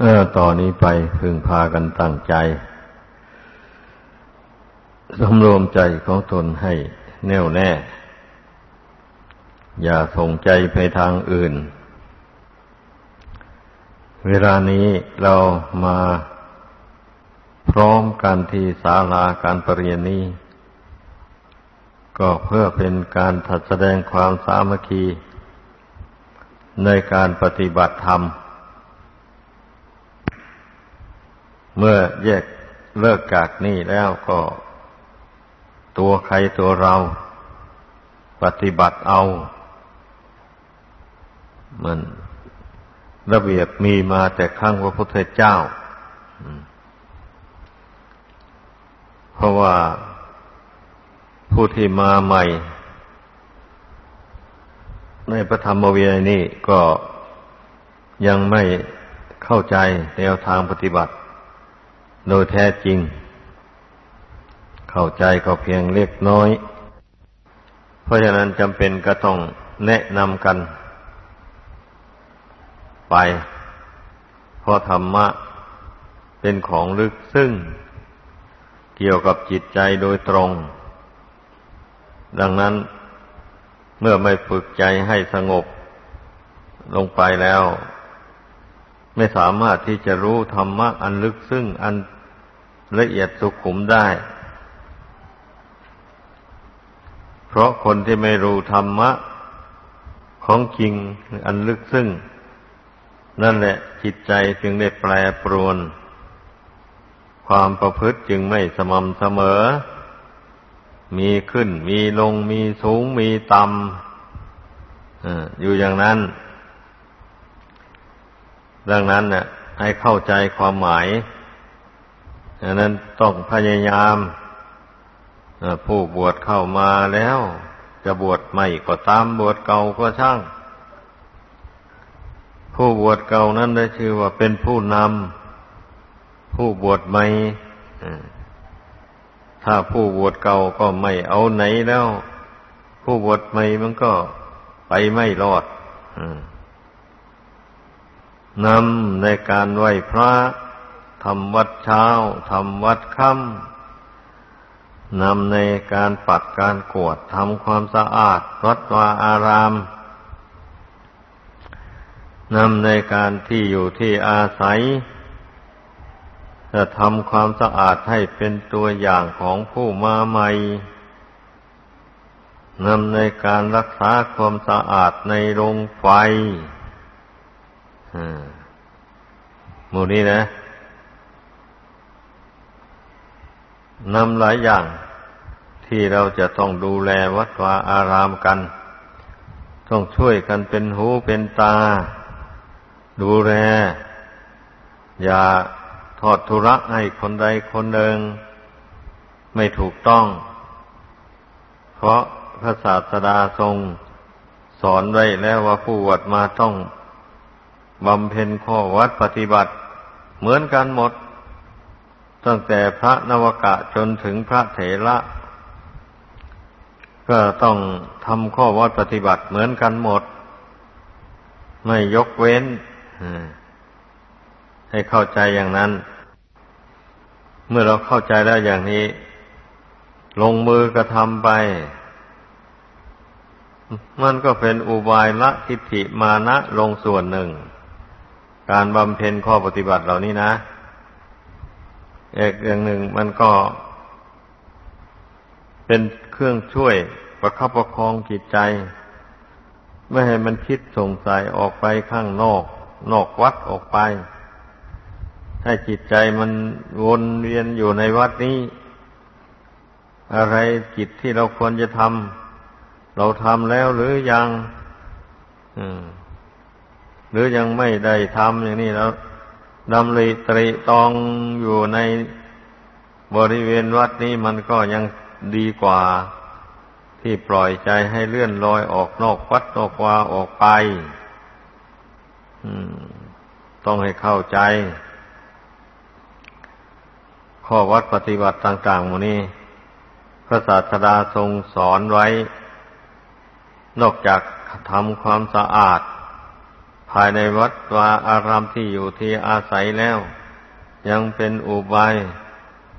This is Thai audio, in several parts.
เออต่อนนี้ไปพึงพากันตั้งใจ สำรวมใจของตนให้แน่วแน่ อย่าส่งใจไปทางอื่น เวลานี้เรามาพร้อมกันที่ศาลาการประเรียนนี้ ก็เพื่อเป็นการถัดแสดงความสามัคคี ในการปฏิบัติธรรมเเมื่อแยกเลิกจากนี่แล้วก็ ตัวใครตัวเรา ปฏิบัติเอา มันระเบียบมีมาแต่ครั้งพระพุทธเจ้า เพราะว่าผู้ที่มาใหม่ ในพระธรรมวินัยนี้ก็ยังไม่เข้าใจแนวทางปฏิบัติ โดยแท้จริง เข้าใจก็เพียงเล็กน้อย เพราะฉะนั้นจำเป็นก็ต้องแนะนำกัน ไป เพราะธรรมะเป็นของลึกซึ้งเกี่ยวกับจิตใจโดยตรง ดังนั้นเมื่อไม่ฝึกใจให้สงบ ลงไปแล้ว ไม่สามารถที่จะรู้ธรรมะอันลึกซึ้งอัน ละเอียดสุขุมได้ เพราะคนที่ไม่รู้ธรรมะ ของจริงอันลึกซึ้งนั่นแหละจิตใจจึงได้แปรปรวน ความประพฤติจึงไม่สม่ำเสมอ มีขึ้นมีลงมีสูงมีต่ำอยู่อย่างนั้น ดังนั้นเนี่ยให้เข้าใจความหมาย ดังนั้นต้องพยายามผู้บวชเข้ามาแล้ว จะบวชใหม่ก็ตามบวชเก่าก็ช่าง ผู้บวชเก่านั้นได้ชื่อว่าเป็นผู้นำผู้บวชใหม่ถ้าผู้บวชเก่าก็ไม่เอาไหนแล้ว ผู้บวชใหม่มันก็ไปไม่รอดนำในการไหว้พระ ทำวัดเช้าทำวัดค่ำนำในการปัดการกวดทำความสะอาดวัดวาอารามนำในการที่อยู่ที่อาศัย จะทำความสะอาดให้เป็นตัวอย่างของผู้มาใหม่นำในการรักษาความสะอาดในโรงไฟหมู่นี้นะ นำหลายอย่างที่เราจะต้องดูแลวัดวาอารามกัน ต้องช่วยกันเป็นหูเป็นตา ดูแล อย่าทอดทุระให้คนใดคนหนึ่ง ไม่ถูกต้อง เพราะพระศาสดาทรง สอนไว้แล้วว่าผู้วัดมาต้องบำเพ็ญข้อวัดปฏิบัติ เหมือนกันหมด ตั้งแต่พระนวกะจนถึงพระเถระก็ต้องทำข้อวัดปฏิบัติเหมือนกันหมด ไม่ยกเว้นให้เข้าใจอย่างนั้น เมื่อเราเข้าใจแล้วอย่างนี้ ลงมือกระทำไป มันก็เป็นอุบายละทิฏฐิมานะลงส่วนหนึ่ง การบำเพ็ญข้อปฏิบัติเหล่านี้นะ อีกอย่างหนึ่งมันก็ เป็นเครื่องช่วยประคับประคองจิตใจ ไม่ให้มันคิดสงสัยออกไปข้างนอก นอกวัดออกไปให้จิตใจมันวนเวียนอยู่ในวัดนี้ อะไรจิตที่เราควรจะทำเราทำแล้วหรือยังหรือยังไม่ได้ทำอย่างนี้แล้ว ดำริตรีตองอยู่ในบริเวณวัดนี้มันก็ยังดีกว่าที่ปล่อยใจให้เลื่อนลอยออกนอกวัดนอกวาออกไปต้องให้เข้าใจ ข้อวัดปฏิบัติต่างๆหมดนี้พระศาสดาทรงสอนไว้ นอกจากทำความสะอาด ภายในวัดวาอารามที่อยู่ที่อาศัยแล้ว ยังเป็นอุบาย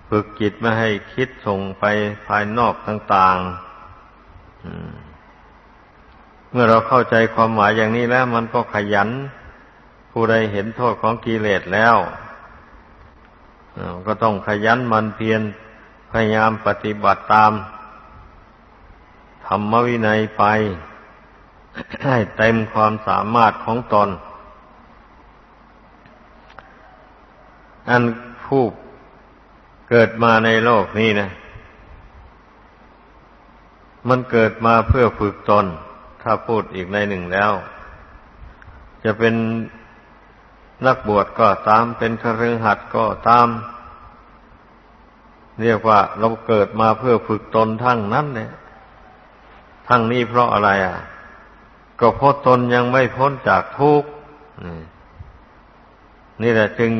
ฝึกจิตไม่ให้คิดส่งไปภายนอกต่างๆ เมื่อเราเข้าใจความหมายอย่างนี้แล้ว มันก็ขยัน ผู้ใดเห็นโทษของกิเลสแล้วก็ต้องขยันมันเพียรพยายามปฏิบัติตาม ธรรมวินัยไป ให้เต็มความสามารถของตน อันผู้เกิดมาในโลกนี้นะ มันเกิดมาเพื่อฝึกตน ถ้าพูดอีกในหนึ่งแล้ว จะเป็นนักบวชก็ตามเป็นคฤหัสถ์ก็ตาม เรียกว่าเราเกิดมาเพื่อฝึกตนทั้งนั้นเนี่ยทั้งนี้เพราะอะไรอะ ก็เพราะตนยังไม่พ้นจากทุกข์นี่แหละจึง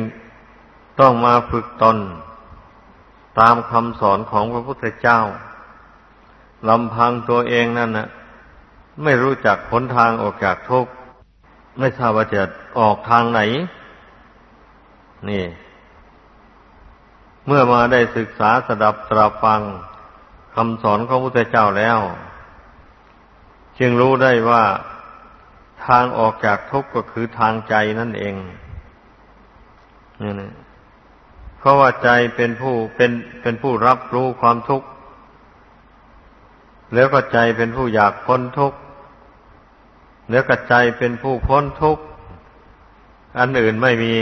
ต้องมาฝึกตน ตามคำสอนของพระพุทธเจ้าลำพังตัวเองนั่นนะไม่รู้จักผลทางออกจากทุกข์ไม่ทราบว่าจะออกทางไหน นี่ เมื่อมาได้ศึกษาสดับตราฟังคำสอนของพระพุทธเจ้าแล้ว จึงรู้ได้ว่าทางออกจากทุกข์ก็คือทางใจนั่นเองนี่นะเพราะว่าใจเป็นผู้เป็นเป็นผู้รับรู้ความทุกข์ แล้วก็ใจเป็นผู้อยากพ้นทุกข์ แล้วก็ใจเป็นผู้พ้นทุกข์ อันอื่นไม่มี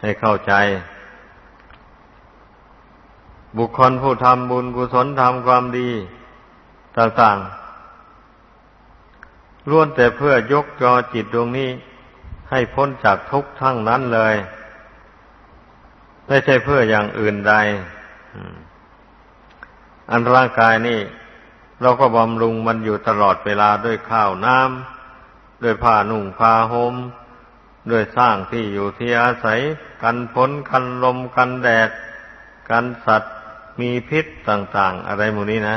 ให้เข้าใจ บุคคลผู้ทำบุญกุศลทำความดี ต่างๆล้วนแต่เพื่อยกจอจิตดวงนี้ ให้พ้นจากทุกข์ทั้งนั้นเลย ไม่ใช่เพื่ออย่างอื่นใด อันร่างกายนี่ เราก็บำรุงมันอยู่ตลอดเวลาด้วยข้าวน้ำด้วยผ้านุ่งผ้าหม่มด้วยสร้างที่อยู่ที่อาศัย กันฝนกันลมกันแดด กันสัตว์มีพิษต่าง ๆ อะไรหมู่นี้นะ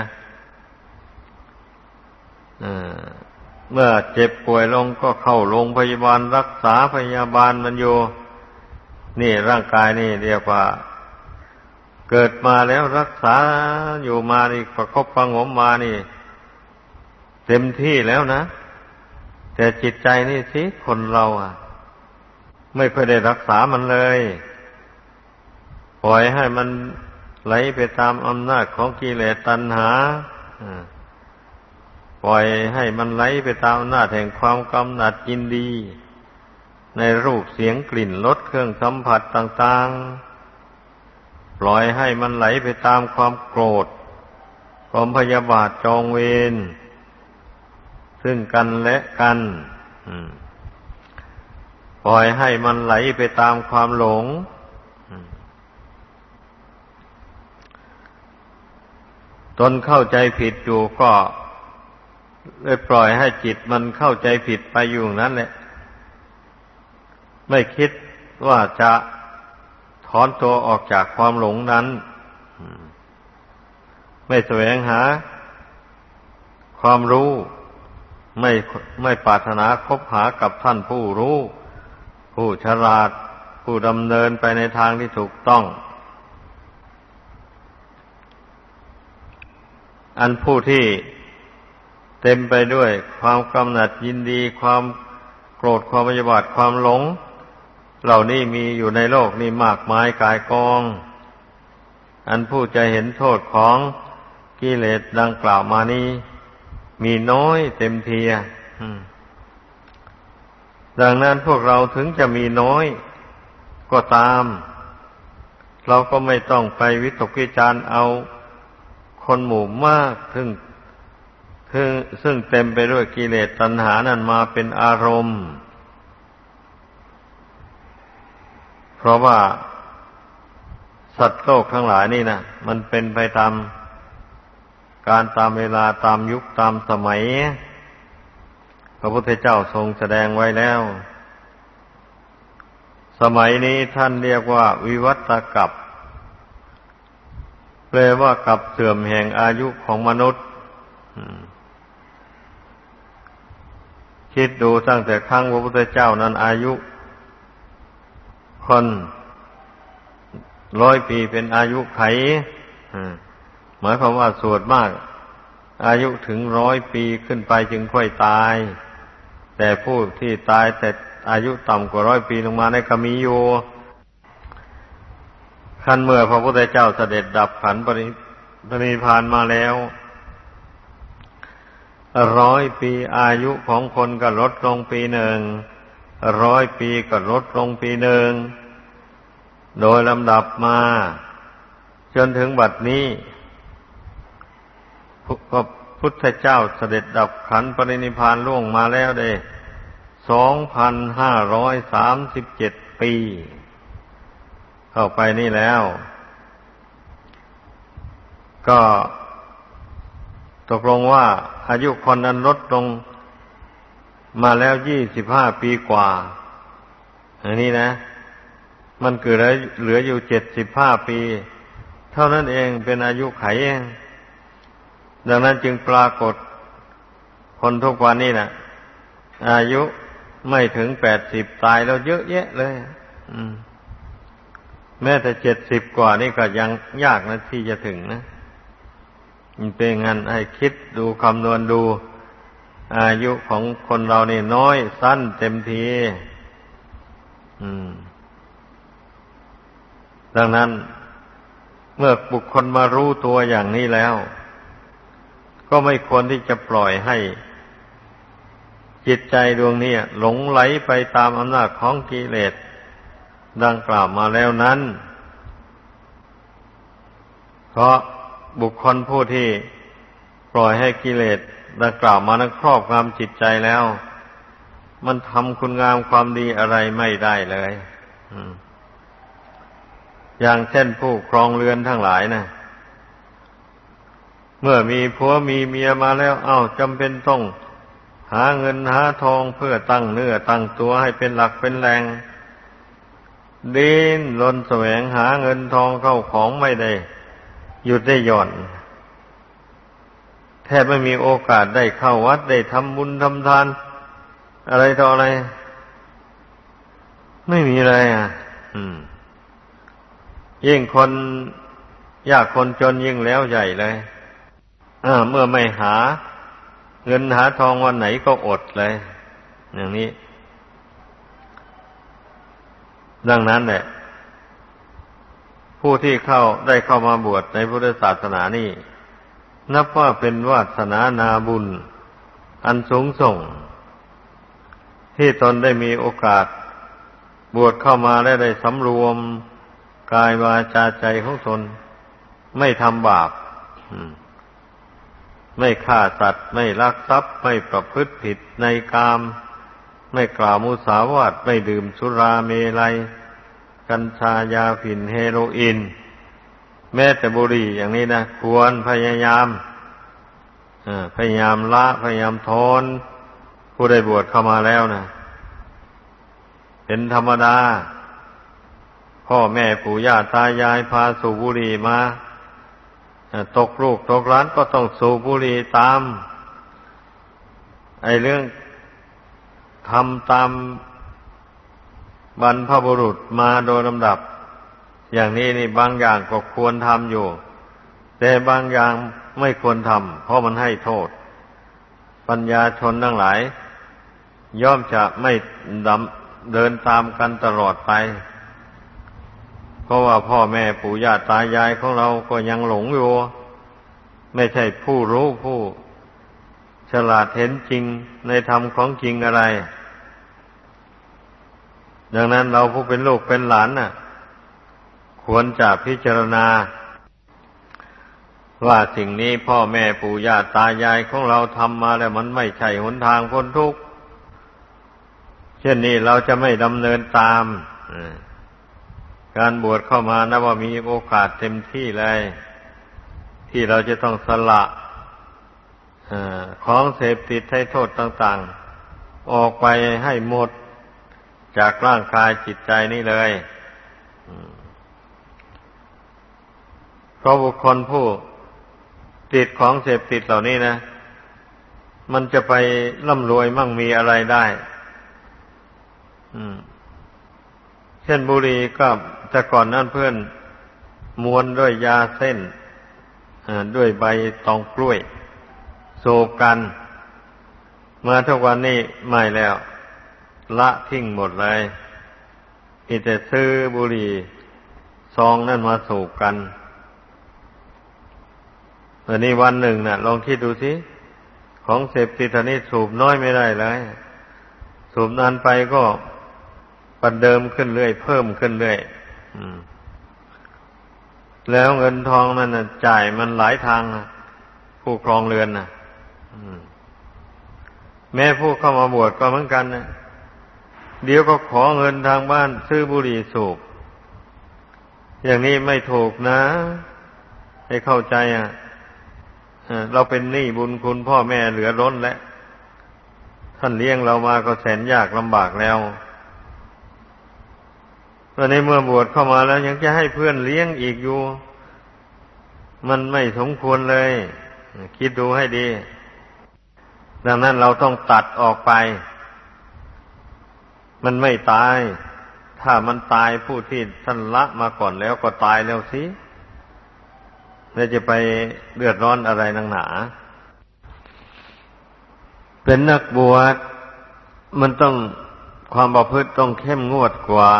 เมื่อเจ็บป่วยลงก็เข้าโรงพยาบาลรักษาพยาบาลมันอยู่ นี่ร่างกายนี่เรียกว่า เกิดมาแล้วรักษาอยู่มานี่ประคบประงมมานี่ เต็มที่แล้วนะ แต่จิตใจนี่สิคนเราอะ ไม่เคยได้รักษามันเลยปล่อยให้มันไหลไปตามอำนาจของกิเลสตัณหา ปล่อยให้มันไหลไปตามอำนาแห่งความกำหนัดยินดี ในรูปเสียงกลิ่นรสเครื่องสัมผัสต่าง ๆ ปล่อยให้มันไหลไปตามความโกรธ ความพยาบาทจองเวรซึ่งกันและกันปล่อยให้มันไหลไปตามความหลงตนเข้าใจผิดอยู่ก็ เลยปล่อยให้จิตมันเข้าใจผิดไปอยู่นั้นแหละ ไม่คิดว่าจะถอนตัวออกจากความหลงนั้น ไม่แสวงหา ความรู้ ไม่ไม่ปรารถนาคบหากับท่านผู้รู้ ผู้ฉลาด ผู้ดำเนินไปในทางที่ถูกต้อง อันผู้ที่ เต็มไปด้วยความกำหนัดยินดี ความโกรธความพยาบาทความหลง เหล่านี้มีอยู่ในโลกนี้มากมายกายกอง อันผู้จะเห็นโทษของกิเลสดังกล่าวมานี้ มีน้อยเต็มทีดังนั้นพวกเราถึงจะมีน้อยก็ตาม เราก็ไม่ต้องไปวิตกวิจารณ์เอาคนหมู่มากซึ่ง ซึ่งเต็มไปด้วยกิเลสตัณหานั้นมาเป็นอารมณ์ เพราะว่าสัตว์โลกทั้งหลายนี่นะมันเป็นไปตามการตามเวลาตามยุคตามสมัย พระพุทธเจ้าทรงแสดงไว้แล้ว สมัยนี้ท่านเรียกว่าวิวัตกับ แปลว่ากับเสื่อมแห่งอายุของมนุษย์ คิดดูตั้งแต่ครั้งพระพุทธเจ้านั้นอายุคนร้อยปีเป็นอายุไขหมายความว่าสวดมาก อายุถึงร้อยปีขึ้นไปจึงค่อยตาย แต่ผู้ที่ตายแต่อายุต่ำกว่าร้อยปีลงมาในก็มีอยู่ขั้นเมื่อพระพุทธเจ้าเสด็จดับขันปริปริพานมาแล้ว ร้อยปีอายุของคนก็ลดลงปีหนึ่ง ร้อยปีก็ลดลงปีหนึ่ง โดยลำดับมา จนถึงบัดนี้พระพุทธเจ้าเสด็จดับขันปรินิพานล่วงมาแล้วเด้สองพันห้าร้อยสามสิบเจ็ดปี เข้าไปนี่แล้ว ก็ ตกลงว่าอายุคนนั้นลดลงมาแล้วยี่สิบห้าปีกว่า อันนี้นะ มันเกิดเหลืออยู่เจ็ดสิบห้าปี เท่านั้นเองเป็นอายุไขเอง ดังนั้นจึงปรากฏคนทุกวันนี้นะอายุไม่ถึงแปดสิบตายแล้วเยอะแยะเลยแม้แต่เจ็ดสิบกว่านี่ก็ยังยากนะที่จะถึงนะ มันเป็นงั้นให้คิดดูคำนวณดู อายุของคนเรานี่น้อยสั้นเต็มทีดังนั้น เมื่อบุคคลมารู้ตัวอย่างนี้แล้ว ก็ไม่ควรที่จะปล่อยให้ จิตใจดวงนี้หลงไหลไปตามอำนาจของกิเลสดังกล่าวมาแล้วนั้น เพราะ บุคคลผู้ที่ปล่อยให้กิเลสดังกล่าวมานั้นครอบงำจิตใจแล้ว มันทำคุณงามความดีอะไรไม่ได้เลยอย่างเช่นผู้ครองเรือนทั้งหลายนะเมื่อมีผัวมีเมียมาแล้ว เอา้าจำเป็นต้อง หาเงินหาทองเพื่อตั้งเนื้อตั้งตัวให้เป็นหลักเป็นแรงดินลนแสวงหาเงินทองเข้าของไม่ได้ หยุดได้หย่อน แทบไม่มีโอกาสได้เข้าวัดได้ทำบุญทำทาน อะไรต่ออะไร ไม่มีอะไรอะยิ่งคนยากคนจนยิ่งแล้วใหญ่เลยเมื่อไม่หา เงินหาทองวันไหนก็อดเลย อย่างนี้ ดังนั้นแหละ ผู้ที่เข้าได้เข้ามาบวชในพุทธศาสนานี่ นับว่าเป็นวาสนานาบุญ อันสูงส่ง ที่ตนได้มีโอกาส บวชเข้ามาและได้สำรวมกายวาจาใจของตนไม่ทำบาปไม่ฆ่าสัตว์ ไม่ลักทรัพย์ ไม่ประพฤติผิดในกาม ไม่กล่าวมุสาวาทไม่ดื่มสุราเมลัย กัญชายาฝิ่นเฮโรอีนแม้แต่บุหรี่อย่างนี้นะควรพยายามพยายามละพยายามทนผู้ได้บวชเข้ามาแล้วนะเป็นธรรมดา พ่อแม่ปู่ย่าตายายพาสูบบุหรี่มาตกลูกตกร้านก็ต้องสูบบุหรี่ตาม ไอเรื่องทำตาม บรรพบุรุษมาโดยลำดับ อย่างนี้นี่บางอย่างก็ควรทำอยู่ แต่บางอย่างไม่ควรทำเพราะมันให้โทษ ปัญญาชนทั้งหลาย ย่อมจะไม่ดำเดินตามกันตลอดไป เพราะว่าพ่อแม่ปู่ย่าตายายของเราก็ยังหลงอยู่ ไม่ใช่ผู้รู้ผู้ ฉลาดเห็นจริงในธรรมของจริงอะไร ดังนั้นเราผู้เป็นลูกเป็นหลานน่ะ ควรจะพิจารณา ว่าสิ่งนี้พ่อแม่ปู่ย่าตายายของเราทำมาแล้วมันไม่ใช่หนทางพ้นทุกข์เช่นนี้เราจะไม่ดำเนินตามการบวชเข้ามานะว่ามีโอกาสเต็มที่เลย ที่เราจะต้องสละของเสพติดให้โทษต่าง ๆ ออกไปให้หมด จากร่างกายจิตใจนี่เลยเพราะบุคคลผู้ติดของเสพติดเหล่านี้นะ มันจะไปร่ำรวยมั่งมีอะไรได้เช่นบุรีก็แต่ก่อนนั้นเพื่อนมวนด้วยยาเส้นด้วยใบตองกล้วยโซกัน มาทุกวันนี้ไม่แล้ว ละทิ้งหมดเลยมีแต่ซื้อบุหรี่ซองนั่นมาสูบกันอันนี้วันหนึ่งนะ่ะ ลองคิดดูสิ ของเสพติดนี้สูบน้อยไม่ได้เลยสูบนานไปก็ปันเดิมขึ้นเรื่อย เพิ่มขึ้นเรื่อยแล้วเงินทองมันจ่ายมันหลายทางผู้ครองเรือนนะแม่ผู้เข้ามาบวชก็เหมือนกันนะ เดี๋ยวก็ขอเงินทางบ้านซื้อบุหรี่สูบ อย่างนี้ไม่ถูกนะ ให้เข้าใจอะเราเป็นหนี้บุญคุณพ่อแม่เหลือล้นแล้วท่านเลี้ยงเรามาก็แสนยากลำบากแล้วตอนนี้เมื่อบวชเข้ามาแล้วยังจะให้เพื่อนเลี้ยงอีกอยู่ มันไม่สมควรเลย คิดดูให้ดี ดังนั้นเราต้องตัดออกไป มันไม่ตาย ถ้ามันตายผู้ที่ท่านละมาก่อนแล้วก็ตายแล้วสิแล้วจะไปเดือดร้อนอะไรนังหนา เป็นนักบวชมันต้องความประพฤติต้องเข้มงวดกว่า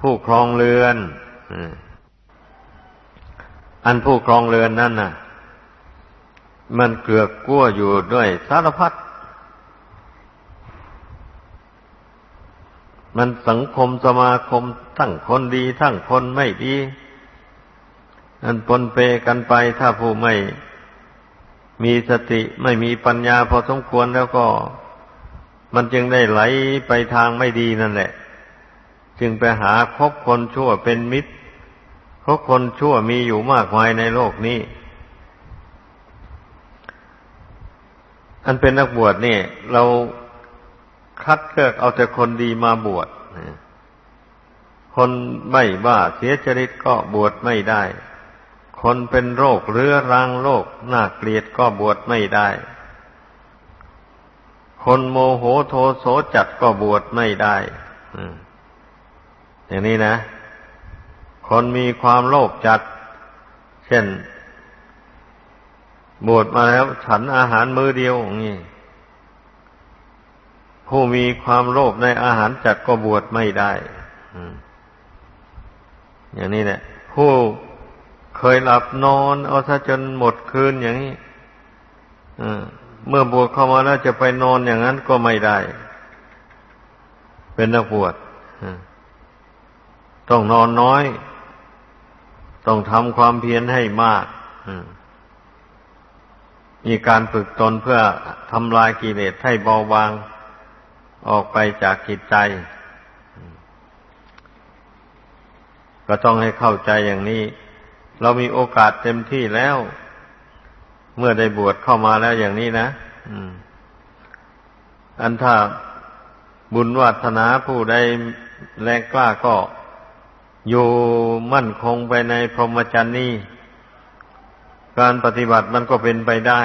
ผู้ครองเรือน อันผู้ครองเรือนนั่นน่ะ มันเกลือกกั้วอยู่ด้วยสารพัด มันสังคมสมาคมทั้งคนดีทั้งคนไม่ดีอันปนเปกันไปถ้าผู้ไม่มีสติไม่มีปัญญาพอสมควรแล้วก็ มันจึงได้ไหลไปทางไม่ดีนั่นแหละ จึงไปหาคบคนชั่วเป็นมิตรเพราะคนชั่วมีอยู่มากมายในโลกนี้ อันเป็นนักบวชนี่ เรา คัดเลือกเอาแต่คนดีมาบวชคนไม่บ้าเสียจริตก็บวชไม่ได้ คนเป็นโรคเรื้อรังโรคน่าเกลียดก็บวชไม่ได้ คนโมโหโทโสจัดก็บวชไม่ได้อย่างนี้นะ คนมีความโลภจัด เช่น บวชมาแล้วฉันอาหารมื้อเดียวอย่างนี้ ผู้มีความโลภในอาหารจัดก็บวชไม่ได้อย่างนี้แหละผู้เคยหลับนอนเอาซะจนหมดคืนอย่างนี้เมื่อบวชเข้ามาแล้วจะไปนอนอย่างนั้นก็ไม่ได้ เป็นนักบวชต้องนอนน้อย ต้องทำความเพียรให้มากมีการฝึกตนเพื่อทำลายกิเลสให้เบาบาง ออกไปจากจิตใจ ก็ต้องให้เข้าใจอย่างนี้ เรามีโอกาสเต็มที่แล้ว เมื่อได้บวชเข้ามาแล้วอย่างนี้นะอันถ้าบุญวัฒนาผู้ใดแรงกล้าก็อยู่มั่นคงไปในพรหมจรรย์นี้การปฏิบัติมันก็เป็นไปได้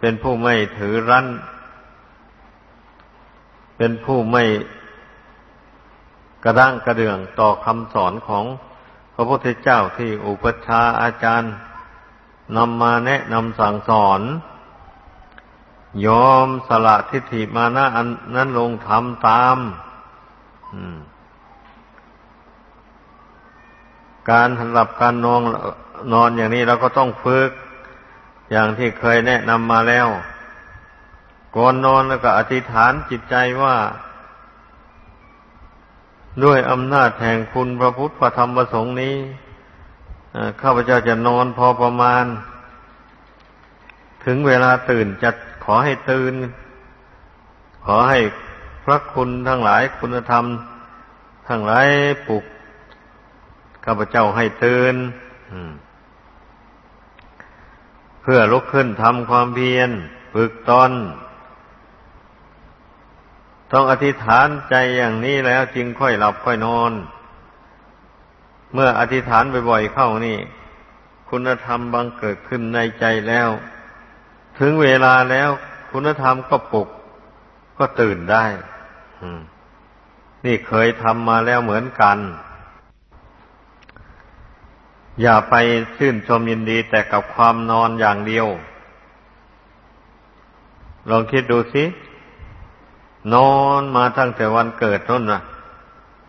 เป็นผู้ไม่ถือรั้น เป็นผู้ไม่กระด้างกระเดื่องต่อคำสอนของพระพุทธเจ้าที่อุปชาอาจารย์นำมาแนะนำสั่งสอน ยอมสละทิฏฐิมานะอันนั้นลงทำตามอืมการหลับการนอนนอนอย่างนี้เราก็ต้องฝึก อย่างที่เคยแนะนำมาแล้ว ก่อนนอนแล้วก็อธิษฐานจิตใจว่า ด้วยอำนาจแห่งคุณพระพุทธพระธรรมพระสงฆ์นี้ข้าพเจ้าจะนอนพอประมาณ ถึงเวลาตื่นจะขอให้ตื่น ขอให้พระคุณทั้งหลายคุณธรรม ทั้งหลายปลุกข้าพเจ้าให้ตื่นเพื่อลุกขึ้นทำความเพียรฝึกตน ต้องอธิษฐานใจอย่างนี้แล้วจึงค่อยหลับค่อยนอน เมื่ออธิษฐานบ่อยๆเข้านี่ คุณธรรมบังเกิดขึ้นในใจแล้ว ถึงเวลาแล้วคุณธรรมก็ปลุกก็ตื่นได้นี่เคยทำมาแล้วเหมือนกัน อย่าไปชื่นชมยินดีแต่กับความนอนอย่างเดียว ลองคิดดูสิ นอนมาตั้งแต่วันเกิดนั่นนะ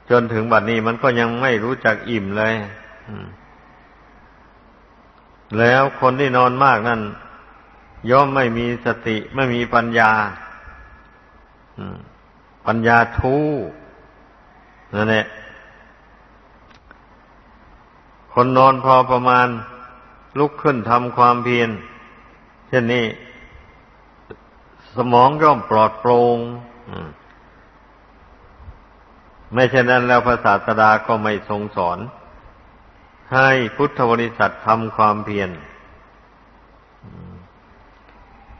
จนถึงบัดนี้มันก็ยังไม่รู้จักอิ่มเลยแล้วคนที่นอนมากนั่น ย่อมไม่มีสติไม่มีปัญญาปัญญาทู่นั่นแหละคนนอนพอประมาณ ลุกขึ้นทำความเพียรเช่นนี้ สมองย่อมปลอดโปร่ง ไม่เช่นนั้นแล้วพระศาสดาก็ไม่ทรงสอน ให้พุทธบริษัททำความเพียร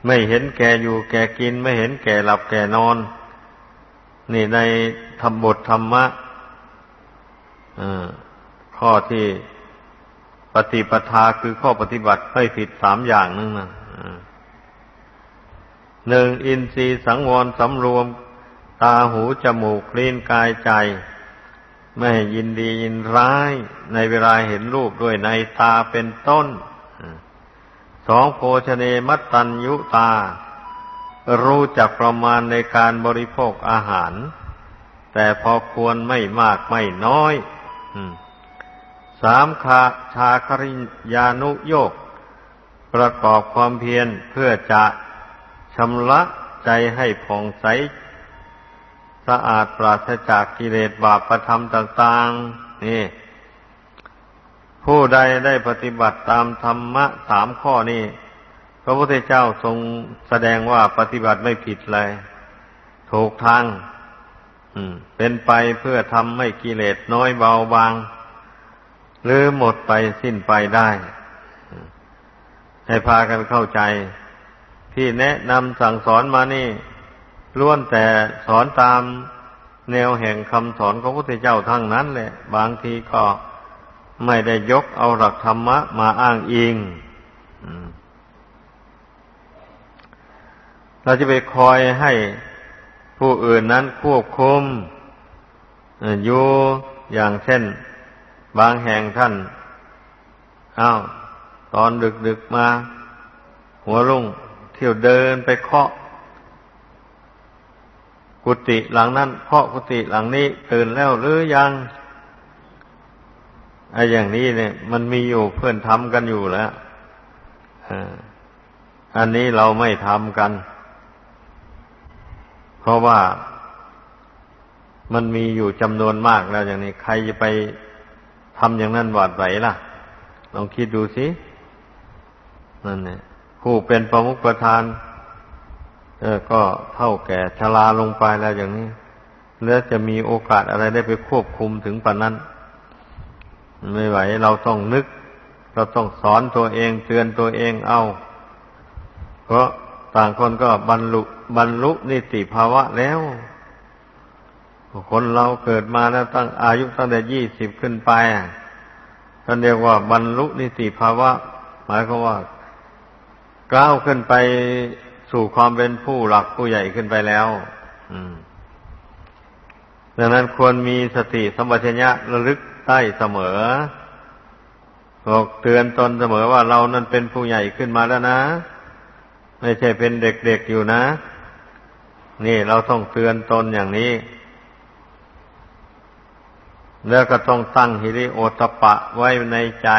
ไม่เห็นแก่อยู่แก่กิน ไม่เห็นแก่หลับแก่นอน นี่ในธรรมบทธรรมะข้อที่ปฏิปทาคือข้อปฏิบัติไม่ผิดสามอย่างนั่นนะ หนึ่งอินทรีย์สังวรสำรวม ตาหูจมูกลิ้นกายใจ ไม่ยินดียินร้ายในเวลาเห็นรูปด้วยในตาเป็นต้นสองโภชเนมัตตัญยุตา รู้จักประมาณในการบริโภคอาหาร แต่พอควรไม่มากไม่น้อยสามคาชาคริยานุโยก ประกอบความเพียรเพื่อจะ ชำระใจให้ผ่องใส สะอาดปราศจากกิเลสบาปประธรรมต่าง ๆ นี่ ผู้ใดได้ปฏิบัติตามธรรมะสามข้อนี้พระพุทธเจ้าทรงแสดงว่าปฏิบัติไม่ผิดเลยถูกทางเป็นไปเพื่อทำให้กิเลสน้อยเบาบาง หรือหมดไปสิ้นไปได้ ให้พากันเข้าใจ ที่แนะนำสั่งสอนมานี่ล้วนแต่สอนตามแนวแห่งคำสอนของพระพุทธเจ้าทั้งนั้นแหละ บางทีก็ไม่ได้ยกเอาหลักธรรมะมาอ้างอิงเราจะไปคอยให้ผู้อื่นนั้นควบคุมอยู่อย่างเช่น บางแห่งท่านอา้าวตอนดึกดึกมา หัวรุ่ง เที่ยวเดินไปเคาะ กุฏิหลังนั้นเคาะกุฏิหลังนี้ตื่นแล้วหรือยังไอ้อย่างนี้เนี่ย มันมีอยู่เพื่อนทำกันอยู่แล้วอันนี้เราไม่ทำกัน เพราะว่ามันมีอยู่จำนวนมากแล้วอย่างนี้ ใครจะไปทำอย่างนั้นหวาดไหวล่ะ ลองคิดดูสินั่นเนี่ย ผู้เป็นประมุขประธานเออก็เท่าแก่ชราลงไปแล้วอย่างนี้ แล้วจะมีโอกาสอะไรได้ไปควบคุมถึงปานนั้น ไม่ไหวเราต้องนึก เราต้องสอนตัวเองเตือนตัวเองเอา เพราะต่างคนก็บรรลุบรรลุนิติภาวะแล้ว คนเราเกิดมาแล้วตั้งอายุตั้งแต่ยี่สิบขึ้นไปท่านเรียกว่าบรรลุนิติภาวะ หมายความว่า ก้าวขึ้นไปสู่ความเป็นผู้หลักผู้ใหญ่ขึ้นไปแล้วดังนั้นควรมีสติสัมปชัญญะระลึกได้เสมอบอกเตือนตนเสมอว่าเรานั้นเป็นผู้ใหญ่ขึ้นมาแล้วนะ ไม่ใช่เป็นเด็กๆอยู่นะ นี่เราต้องเตือนตนอย่างนี้ แล้วก็ต้องตั้งฮิริโอตปะไว้ในใจ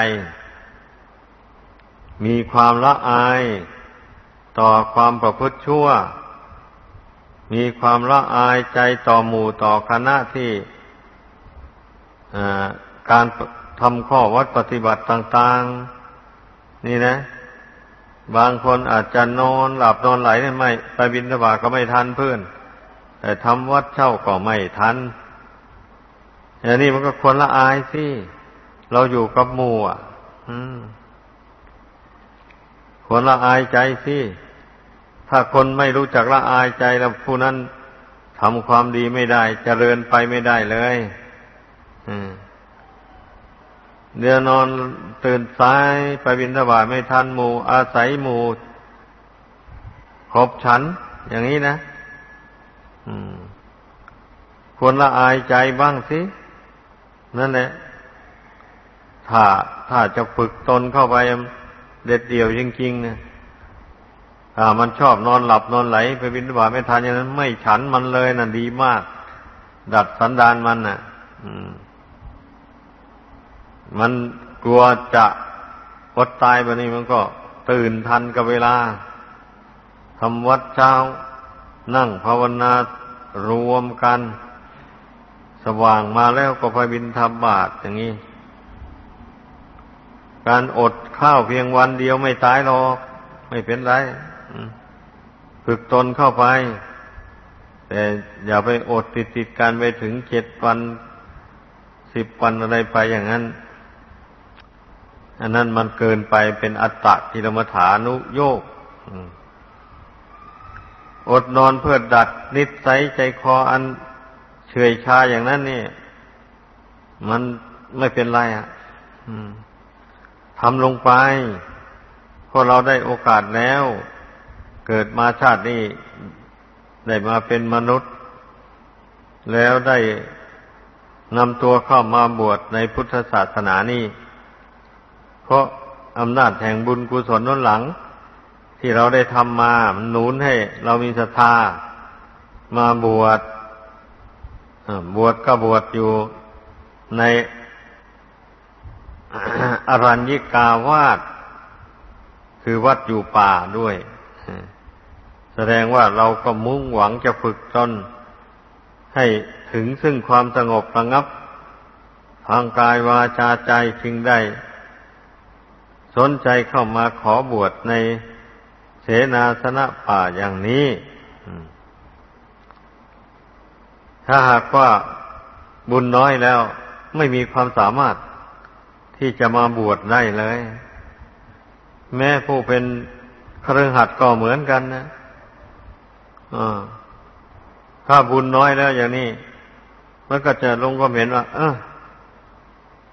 มีความละอายต่อความประพฤติชั่ว มีความละอายใจต่อหมู่ต่อคณะที่การทำข้อวัดปฏิบัติต่าง ๆ นี่นะ บางคนอาจจะนอนหลับนอนไหลไม่ไปบินทบาทก็ไม่ทันเพื่อน แต่ทำวัดเช่าก็ไม่ทันอย่างนี้มันก็ควรละอายสิ เราอยู่กับหมู่อะ ควรละอายใจสิถ้าคนไม่รู้จักละอายใจแล้วผู้นั้นทำความดีไม่ได้จเจริญไปไม่ได้เลยเดือนอนตื่นสายไปบินทบาทไม่ทันหมู่ อาศัยหมู่ครบฉัน อย่างนี้นะควรละอายใจบ้างสิ นั่นแหละ ถ้าถ้าจะฝึกตนเข้าไป เด็ดเดี่ยวจริงๆนะถ้ามันชอบนอนหลับนอนไหล ไปบินบาไม่ทานอย่างนั้น ไม่ฉันมันเลยนะ่ะดีมาก ดัดสันดานมันนะ่ะมันกลัวจะอดตายแบบนี้มันก็ตื่นทันกับเวลาทำวัดเช้า นั่งภาวนารวมกัน สว่างมาแล้วก็ไปบินทบบาทอย่างนี้ การอดข้าวเพียงวันเดียวไม่ตายหรอก ไม่เป็นไรฝึกตนเข้าไป แต่อย่าไปอดติดติดกันไปถึงเจ็ดวันสิบวันอะไรไปอย่างนั้น อันนั้นมันเกินไปเป็นอัตตะกิลมฐานุโยกอดนอนเพื่อดัดนิสัยใจคออันเฉยชาอย่างนั้นนี่ มันไม่เป็นไรอะ ทำลงไปพอเราได้โอกาสแล้ว เกิดมาชาตินี้ได้มาเป็นมนุษย์ แล้วได้นำตัวเข้ามาบวชในพุทธศาสนานี่ เพราะอำนาจแห่งบุญกุศลน้นหลัง ที่เราได้ทำมาหนุนให้ เรามีศรัทธามาบวชบวชก็บวชอยู่ใน อรัญญิกาวาสคือวัดอยู่ป่าด้วย แสดงว่าเราก็มุ่งหวังจะฝึกตนให้ถึงซึ่งความสงบระงับ ทางกายวาจาใจจึงได้ สนใจเข้ามาขอบวชในเสนาสนะป่าอย่างนี้ ถ้าหากว่าบุญน้อยแล้วไม่มีความสามารถ ที่จะมาบวชได้เลย แม้ผู้เป็นครือหัดก็เหมือนกันนะถ้าบุญน้อยแล้วอย่างนี้มันก็จะลงความเห็นว่า เออ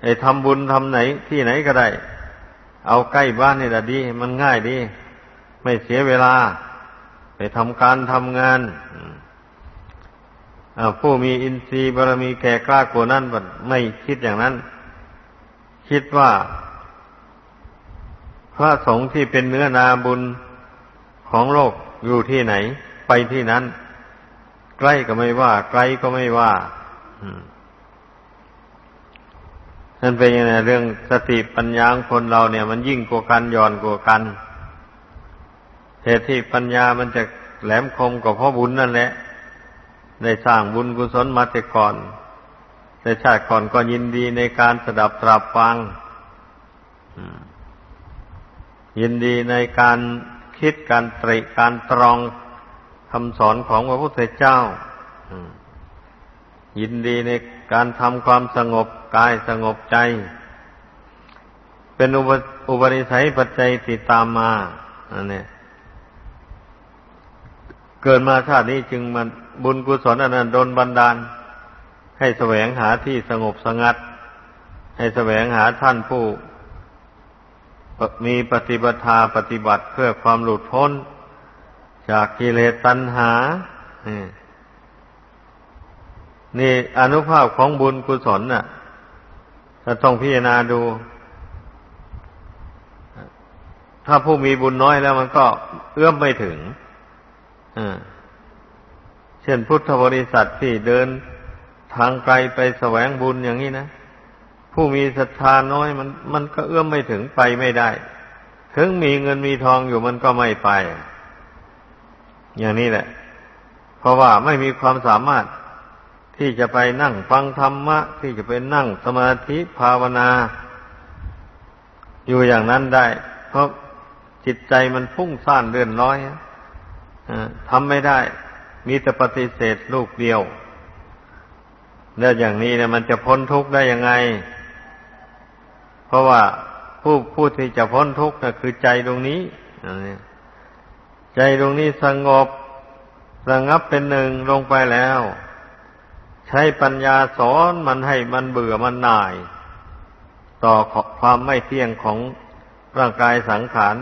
ไอ้ทำบุญทำไหนที่ไหนก็ได้ เอาใกล้บ้านนี่แหละดี มันง่ายดี ไม่เสียเวลา ไปทำการทำงานผู้มีอินทรีย์บารมีแก่กล้ากว่านั้นไม่คิดอย่างนั้น คิดว่า พระสงฆ์ที่เป็นเนื้อนาบุญของโลกอยู่ที่ไหน ไปที่นั้น ใกล้ก็ไม่ว่า ไกลก็ไม่ว่านั่นเป็นยังไงเรื่องสติปัญญาคนเราเนี่ย มันยิ่งกว่ากันย่อนกว่ากันเหตุที่ปัญญามันจะแหลมคมกว่าพราะบุญนั่นแหละ ได้สร้างบุญกุศลมาแต่ก่อน แต่ชาติก่อนก็ยินดีในการสดับตรับฟัง ยินดีในการคิดการตริการตรองคำสอนของพระพุทธเจ้า ยินดีในการทำความสงบกายสงบใจ เป็นอุปนิสัยปัจจัยติดตามมาอันนี้เกิดมาชาตินี้จึงมันบุญกุศลอันนั้นโดนบันดาล ให้แสวงหาที่สงบสงัด ให้แสวงหาท่านผู้ มีปฏิบัติปฏิบัติเพื่อความหลุดพ้น จากกิเลสตัณหา นี่อนุภาพของบุญกุศลน่ะถ้าต้องพิจารณาดู ถ้าผู้มีบุญน้อยแล้วมันก็เอื้อมไม่ถึงเช่นพุทธบริษัทที่เดิน ทางไกลไปแสวงบุญอย่างนี้นะ ผู้มีศรัทธาน้อยมันมันก็เอื้อมไม่ถึงไปไม่ได้ ถึงมีเงินมีทองอยู่มันก็ไม่ไป อย่างนี้แหละ เพราะว่าไม่มีความสามารถที่จะไปนั่งฟังธรรมะ ที่จะไปนั่งสมาธิภาวนา อยู่อย่างนั้นได้ เพราะจิตใจมันพุ่งซ่านเลื่อนน้อยทำไม่ได้ มีแต่ปฏิเสธลูกเดียว แล้วอย่างนี้เนี่ยมันจะพ้นทุกข์ได้ยังไง เพราะว่าผู้ผู้ที่จะพ้นทุกข์ก็คือใจตรงนี้ใจตรงนี้สงบระงับเป็นหนึ่งลงไปแล้ว ใช้ปัญญาสอนมันให้มันเบื่อมันหน่าย ต่อความไม่เที่ยงของร่างกายสังขาร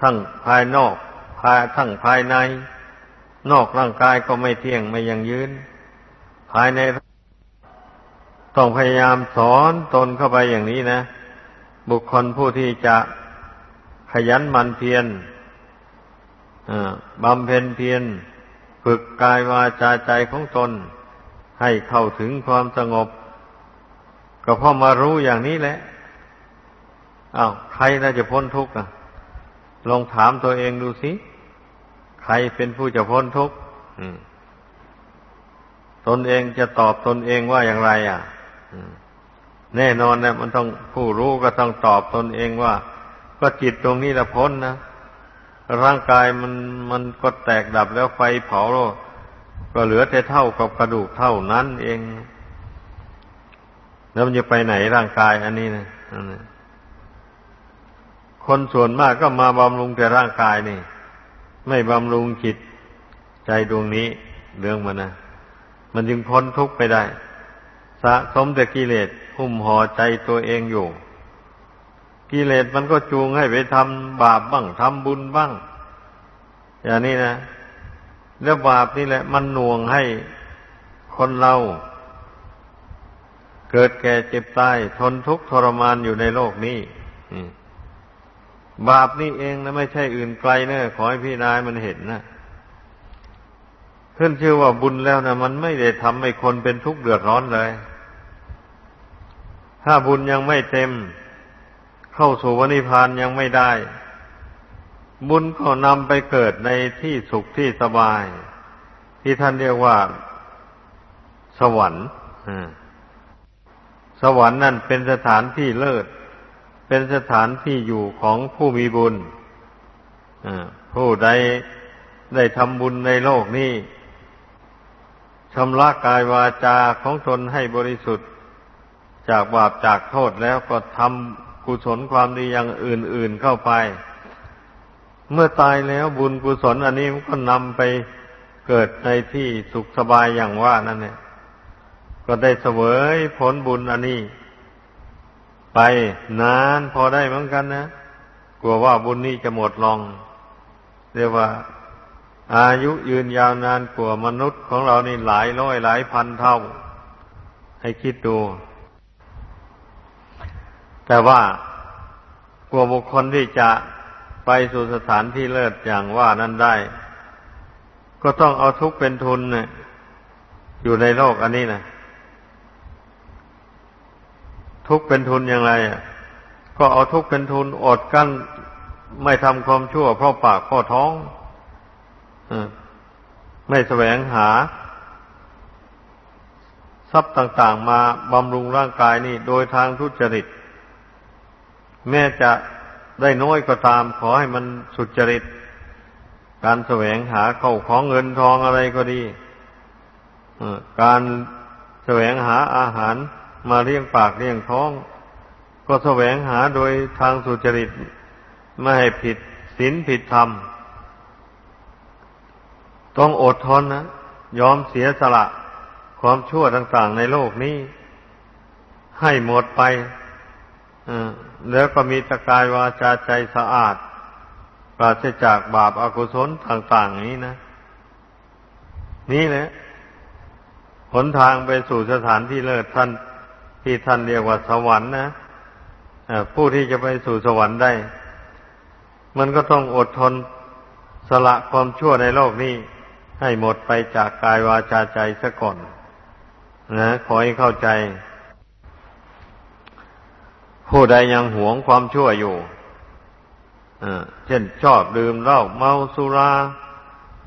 ทั้งภายนอกภายทั้งภายใน นอกร่างกายก็ไม่เที่ยงไม่ยังยืนายในต้องพยายามสอนตนเข้าไปอย่างนี้นะ บุคคลผู้ที่จะขยันมันเพียรบำเพ็ญเพียรฝึกกายวาจาใจของตน ให้เข้าถึงความสงบ ก็เพราะมารู้อย่างนี้แหละอา้าวใครน่าจะพ้นทุกข์อะ ลองถามตัวเองดูสิ ใครเป็นผู้จะพ้นทุกข์ ตนเองจะตอบตนเองว่าอย่างไร อะแน่นอนนะมันต้องผู้รู้ก็ต้องตอบตนเองว่า ก็จิตตรงนี้ละพ้นนะร่างกายมันมันก็แตกดับแล้วไฟเผาลก็เหลือแต่เท่ากับกระดูกเท่านั้นเอง แล้วมันจะไปไหนร่างกายอันนี้นะคนส่วนมากก็มาบำรุงแต่ร่างกายนี่ ไม่บำรุงจิตใจดวงนี้เรื่องมันนะ มันจึงพ้นทุกข์ไปได้ สะสมแต่กิเลสหุ้มห่อใจตัวเองอยู่ กิเลสมันก็จูงให้ไปทำบาปบ้างทำบุญบ้าง อย่างนี้นะ แล้วบาปนี่แหละ มันหน่วงให้คนเรา เกิดแก่เจ็บตายทนทุกข์ทรมานอยู่ในโลกนี้บาปนี่เองนะไม่ใช่อื่นไกลเนะขอให้พี่นายมันเห็นนะ ขึ้นชื่อว่าบุญแล้วนะมันไม่ได้ทำให้คนเป็นทุกข์เดือดร้อนเลย ถ้าบุญยังไม่เต็ม เข้าสู่วนิพานยังไม่ได้ บุญก็นำไปเกิดในที่สุขที่สบาย ที่ท่านเรียกว่า สวรรค์สวรรค์นั่นเป็นสถานที่เลิศ เป็นสถานที่อยู่ของผู้มีบุญผู้ใดได้ทำบุญในโลกนี้ ชำระกายวาจาของตนให้บริสุทธิ์ จากบาปจากโทษแล้วก็ทำกุศลความดีอย่างอื่น ๆเข้าไป เมื่อตายแล้วบุญกุศลอันนี้มันก็นำไปเกิดในที่สุขสบายอย่างว่านั่นเนี่ยก็ได้เสวยผลบุญอันนี้ ไปนานพอได้เหมือนกันนะกลัวว่าบุญนี้จะหมดลง เรียกว่า อายุยืนยาวนานกว่ามนุษย์ของเรานี่หลายร้อยหลายพันเท่า ให้คิดดู แต่ว่ากลัวบุคคลที่จะไปสู่สถานที่เลิศอย่างว่านั้นได้ ก็ต้องเอาทุกข์เป็นทุนเนี่ยอยู่ในโลกอันนี้นะทุกข์เป็นทุนอย่างไรอะก็เอาทุกข์เป็นทุนอดกั้นไม่ทำความชั่วเพราะปากเพราะท้อง ไม่แสวงหา ทรัพย์ต่างๆ มาบำรุงร่างกายนี่ โดยทางทุจริต แม้จะได้น้อยก็ตาม ขอให้มันสุจริต การแสวงหาเข้าของเงินทองอะไรก็ดีการแสวงหาอาหารมาเลี้ยงปากเลี้ยงท้อง ก็แสวงหาโดยทางสุจริต ไม่ให้ผิดศีลผิดธรรม ต้องอดทนนะ ยอมเสียสละความชั่วต่างๆในโลกนี้ ให้หมดไปแล้วก็มีตะกายวาจาใจสะอาด ปราศจากบาปอากุศลต่างๆนี้นะ นี่แหละหนทางไปสู่สถานที่เลิศท่านที่ท่านเรียกว่าสวรรค์นะผู้ที่จะไปสู่สวรรค์ได้ มันก็ต้องอดทนสละความชั่วในโลกนี้ ให้หมดไปจากกายวาจาใจซะก่อนนะขอให้เข้าใจ ผู้ใดยังหวงความชั่วอยู่เช่นชอบดื่มเหล้าเมาสุรา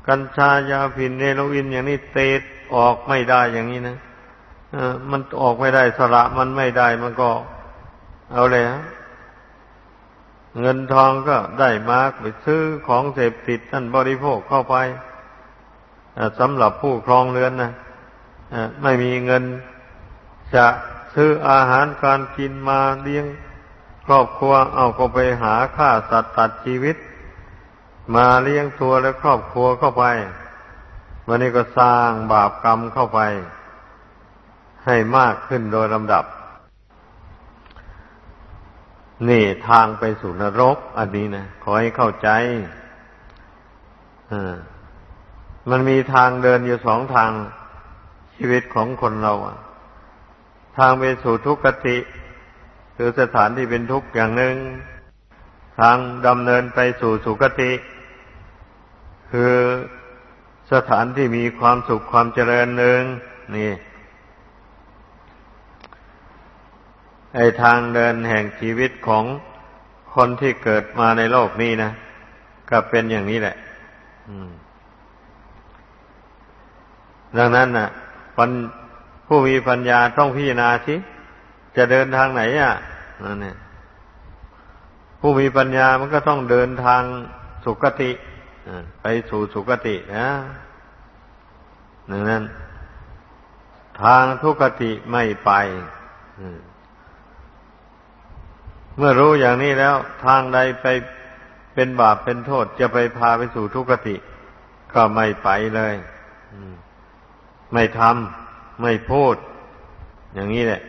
กัญชายาผินเนโรอินอย่างนี้เตดออกไม่ได้อย่างนี้นะมันออกไม่ได้สละมันไม่ได้มันก็ เอาเลยฮะเงินทองก็ได้มาไปซื้อของเสพติดท่านบริโภคเข้าไป สำหรับผู้ครองเรือนนะไม่มีเงินจะซื้ออาหารการกินมาเลี้ยงครอบครัวเอาก็ไปหาฆ่าสัตว์ตัดชีวิต มาเลี้ยงตัวและครอบครัวเข้าไปวันนี้ก็สร้างบาปกรรมเข้าไป ให้มากขึ้นโดยลำดับ นี่ทางไปสู่นรก อันนี้นะขอให้เข้าใจอ่า มันมีทางเดินอยู่สองทางชีวิตของคนเราทางไปสู่ทุกขติ คือสถานที่เป็นทุกข์อย่างหนึ่ง ทางดำเนินไปสู่สุคติ คือสถานที่มีความสุขความเจริญหนึ่งนี่ไอทางเดินแห่งชีวิตของคนที่เกิดมาในโลกนี้นะก็เป็นอย่างนี้แหละ ดังนั้นนะ่ะผู้มีปัญญาต้องพิจารณาสิจะเดินทางไหนอะนั่นเนี่ยผู้มีปัญญามันก็ต้องเดินทางสุคติไปสู่สุคตินะดังนั้น ทางทุกติไม่ไปเมื่อรู้อย่างนี้แล้ว ทางใดไปเป็นบาปเป็นโทษจะไปพาไปสู่ทุกติ ก็ไม่ไปเลย ไม่ทำไม่พูด อย่างนี้แหละ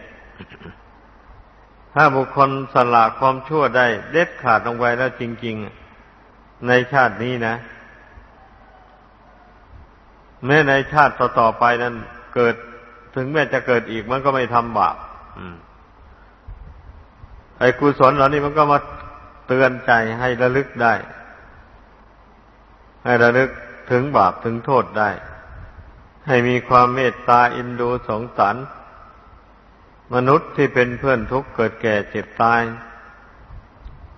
ถ้าบุคคลสละความชั่วได้ เด็ดขาดลงไปแล้วจริง ๆ ในชาตินี้นะ แม้ในชาติต่อๆไปนั้นเกิดถึงแม้จะเกิดอีกมันก็ไม่ทำบาปไอ้กุศลเหล่านี้มันก็มาเตือนใจให้ระลึกได้ ให้ระลึกถึงบาปถึงโทษได้ ให้มีความเมตตาอินดูสงสารมนุษย์ที่เป็นเพื่อนทุกข์เกิดแก่เจ็บตาย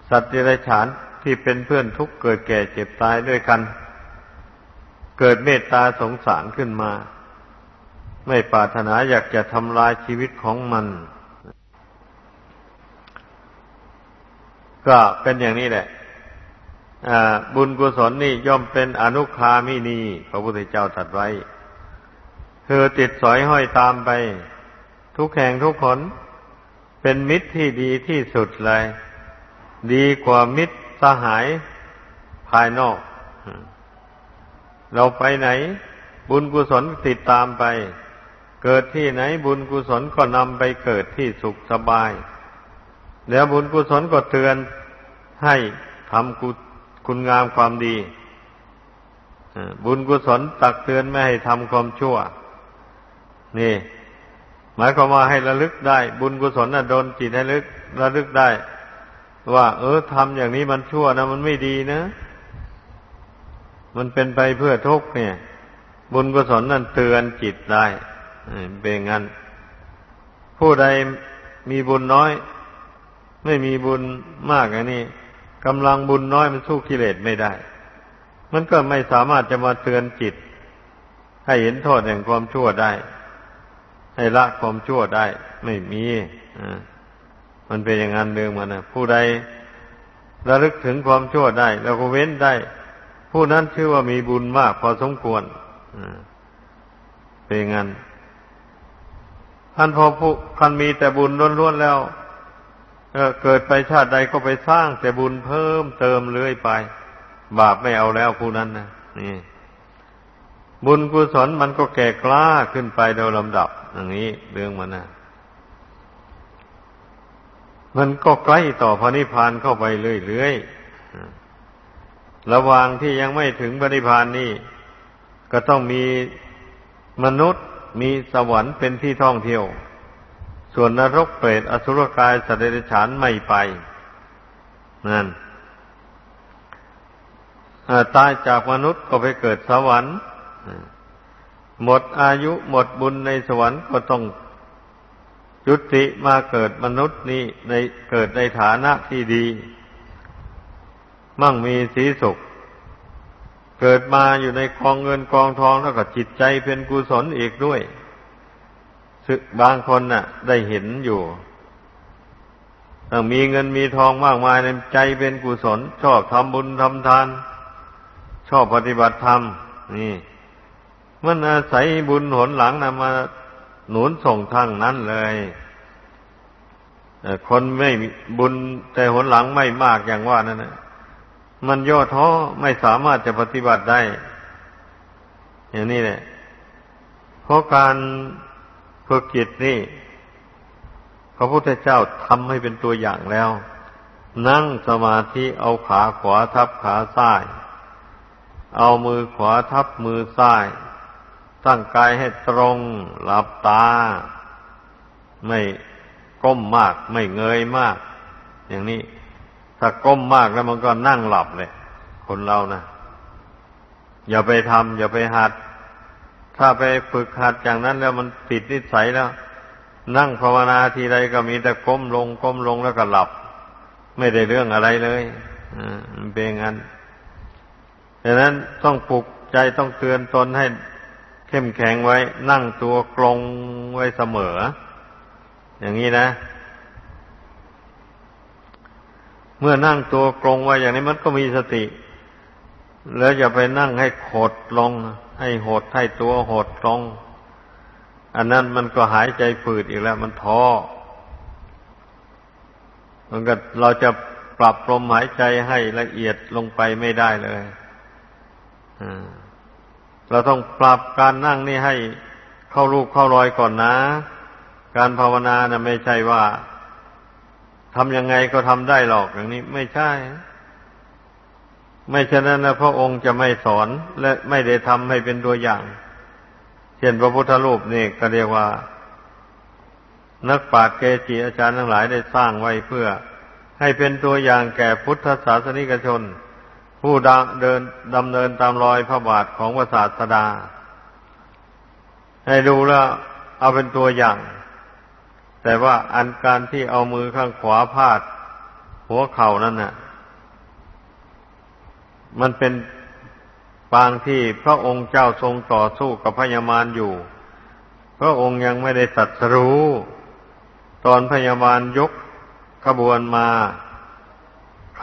สัตว์เดรัจฉานที่เป็นเพื่อนทุกข์เกิดแก่เจ็บตายด้วยกัน เกิดเมตตาสงสารขึ้นมา ไม่ปรารถนาอยากจะทำลายชีวิตของมัน ก็เป็นอย่างนี้แหละบุญกุศลนี่ย่อมเป็นอนุคามินีพระพุทธเจ้าตรัสไว้ คือติดสอยห้อยตามไป ทุกแห่งทุกคนเป็นมิตรที่ดีที่สุดเลย ดีกว่ามิตรสหายภายนอก เราไปไหน บุญกุศลติดตามไป เกิดที่ไหนบุญกุศลก็นำไปเกิดที่สุขสบาย แล้วบุญกุศลก็เตือนให้ทำกุคุณงามความดี บุญกุศลตักเตือนไม่ให้ทำความชั่ว นี่ หมายความว่าให้ระลึกได้ บุญกุศลน่ะโดนจิตให้ลึก ระลึกได้ ว่า เออทำอย่างนี้มันชั่วนะ มันไม่ดีนะ มันเป็นไปเพื่อทุกข์เนี่ย บุญกุศลนั่นเตือนจิตได้เป็นงั้น ผู้ใดมีบุญน้อย ไม่มีบุญมากอันนี้กำลังบุญน้อยมันสู้กิเลสไม่ได้ มันก็ไม่สามารถจะมาเตือนจิต ให้เห็นโทษแห่งความชั่วได้ ให้ละความชั่วได้ไม่มีมันเป็นอย่างนั้นเรื่องมันนะผู้ใดระลึกถึงความชั่วได้ แล้วก็เว้นได้ ผู้นั้นชื่อว่ามีบุญมากพอสมควรเป็นงั้นท่านพอผู้คันมีแต่บุญล้วนๆแล้วเกิดไปชาติใดก็ไปสร้างแต่บุญเพิ่มเติมเรื่อยไป บาปไม่เอาแล้วผู้นั้นนะนี่ บุญกุศลมันก็แก่กล้าขึ้นไปโดยลำดับ อย่างนี้เรื่องมันนะมันก็ใกล้ต่อพระนิพพานเข้าไปเรื่อยๆระหว่างที่ยังไม่ถึงพระนิพพานนี่ ก็ต้องมีมนุษย์มีสวรรค์เป็นที่ท่องเที่ยว ส่วนนรกเปรตอสุรกายสัตว์เดรัจฉานไม่ไปนั่นตายจากมนุษย์ก็ไปเกิดสวรรค์ หมดอายุหมดบุญในสวรรค์ก็ต้องยุติมาเกิดมนุษย์นี้ในเกิดในฐานะที่ดี มั่งมีสีสุข เกิดมาอยู่ในกองเงินกองทองแล้วก็จิตใจเป็นกุศลอีกด้วยบางคนน่ะ ได้เห็นอยู่ต้องมีเงินมีทองมากมายในใจเป็นกุศล ชอบทำบุญทำทาน ชอบปฏิบัติธรรมนี่ มันอาศัยบุญหนหลังนะมาหนุนส่งทางนั้นเลยคนไม่บุญแต่หนหลังไม่มากอย่างว่านั่นนะมันย่อท้อไม่สามารถจะปฏิบัติได้ อย่างนี้แหละเพราะการฝึกจิตนี่ พระพุทธเจ้าทำให้เป็นตัวอย่างแล้ว นั่งสมาธิเอาขาขวาทับขาซ้าย เอามือขวาทับมือซ้าย ตั้งกายให้ตรงหลับตา ไม่ก้มมาก ไม่เงยมาก อย่างนี้ ถ้าก้มมากแล้วมันก็นั่งหลับเลยคนเรานะอย่าไปทำอย่าไปหัด ถ้าไปฝึกหัดอย่างนั้นแล้วมันติดนิสัยแล้ว นั่งภาวนาทีไรก็มีแต่ก้มลงก้มลงแล้วก็หลับ ไม่ได้เรื่องอะไรเลยอ่าเป็นงั้นดังนั้นต้องปลุกใจต้องเตือนตนให้ เข้มแข็งไว้ นั่งตัวกลงไว้เสมอ อย่างนี้นะ เมื่อนั่งตัวกลงไว้อย่างนี้มันก็มีสติ แล้วอย่าไปนั่งให้ขดลง ให้หดให้ตัวหดลง อันนั้นมันก็หายใจฝืดอีกแล้ว มันท้อมันก็เราจะปรับลมหายใจให้ละเอียดลงไปไม่ได้เลย เราต้องปรับการนั่งนี่ให้เข้ารูปเข้ารอยก่อนนะ การภาวนานะไม่ใช่ว่าทำยังไงก็ทำได้หรอกอย่างนี้ไม่ใช่ ไม่ฉะนั้นนะพระองค์จะไม่สอนและไม่ได้ทำให้เป็นตัวอย่าง เช่นพระพุทธรูปนี่ก็เรียกว่า นักปราชญ์เกจิอาจารย์ทั้งหลายได้สร้างไว้เพื่อให้เป็นตัวอย่างแก่พุทธศาสนิกชน ผู้เดินดำเนินตามรอยพระบาทของพระศาสดา ให้ดูแล้วเอาเป็นตัวอย่าง แต่ว่าอันการที่เอามือข้างขวาพาด หัวเข่านั่นน่ะ มันเป็นปางที่พระองค์เจ้าทรงต่อสู้กับพญามารอยู่ พระองค์ยังไม่ได้ตัดสรู้ตอนพญามารยกขบวนมา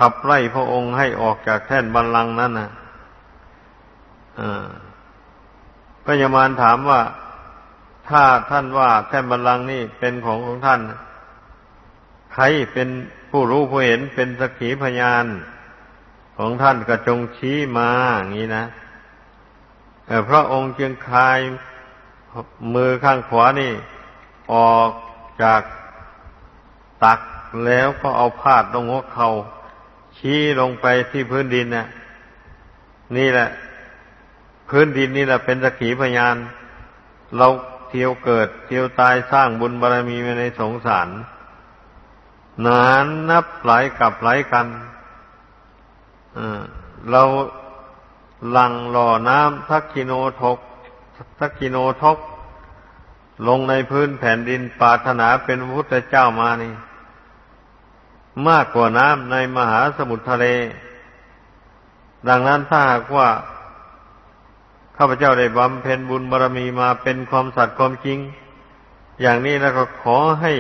ขับไล่พระองค์ให้ออกจากแท่นบัลลังก์นั้นนะพระยามารถามว่า ถ้าท่านว่าแท่นบัลลังก์นี่เป็นของของท่าน ใครเป็นผู้รู้ผู้เห็นเป็นสักขีพยานของท่านก็จงชี้มาอย่างนี้นะพระองค์จึงคลายมือข้างขวานี่ ออกจากตักแล้วก็เอาพาดลงหัวเขา่า ชี้ลงไปที่พื้นดินน่ะ นี่แหละ พื้นดินนี่แหละเป็นสักขีพยาน เราเที่ยวเกิด เที่ยวตายสร้างบุญบารมีมาในสงสาร นานนับหลายกับหลายกันเราหลังหล่อน้ำทักกิโนทกทักกิโนทก ลงในพื้นแผ่นดินปาถนาเป็นพุทธเจ้ามานี่ มากกว่าน้ำในมหาสมุทรทะเล ดังนั้นถ้าหากว่าข้าพเจ้าได้บำเพ็ญบุญบารรมีมาเป็นความสัตย์ความจริง อย่างนี้แล้วก็ขอให้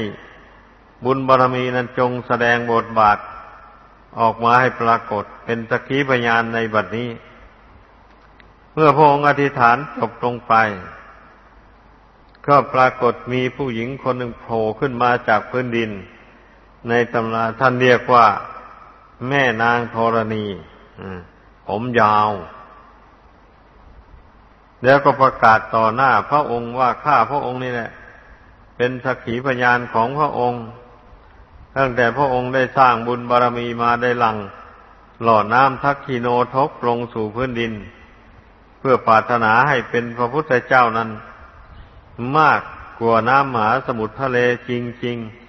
บุญบารรมีนั้นจงแสดงบทบาท ออกมาให้ปรากฏเป็นสักขีพยานในบัดนี้ เมื่อพระองค์อธิษฐานจบลงไป ก็ปรากฏมีผู้หญิงคนหนึ่งโผล่ขึ้นมาจากพื้นดิน ในตำราท่านเรียกว่า แม่นางธรณีผมยาว แล้วก็ประกาศต่อหน้าพระองค์ว่าข้าพระองค์นี่แหละ เป็นสักขีพยานของพระองค์ ตั้งแต่พระองค์ได้สร้างบุญบารรมีมาได้หลัง หล่อน้ำทักคีโนทกลงสู่พื้นดิน เพื่อปรารถนาให้เป็นพระพุทธเจ้านั้น มากกว่าน้ำหมาสมุทรทะเลจริงๆ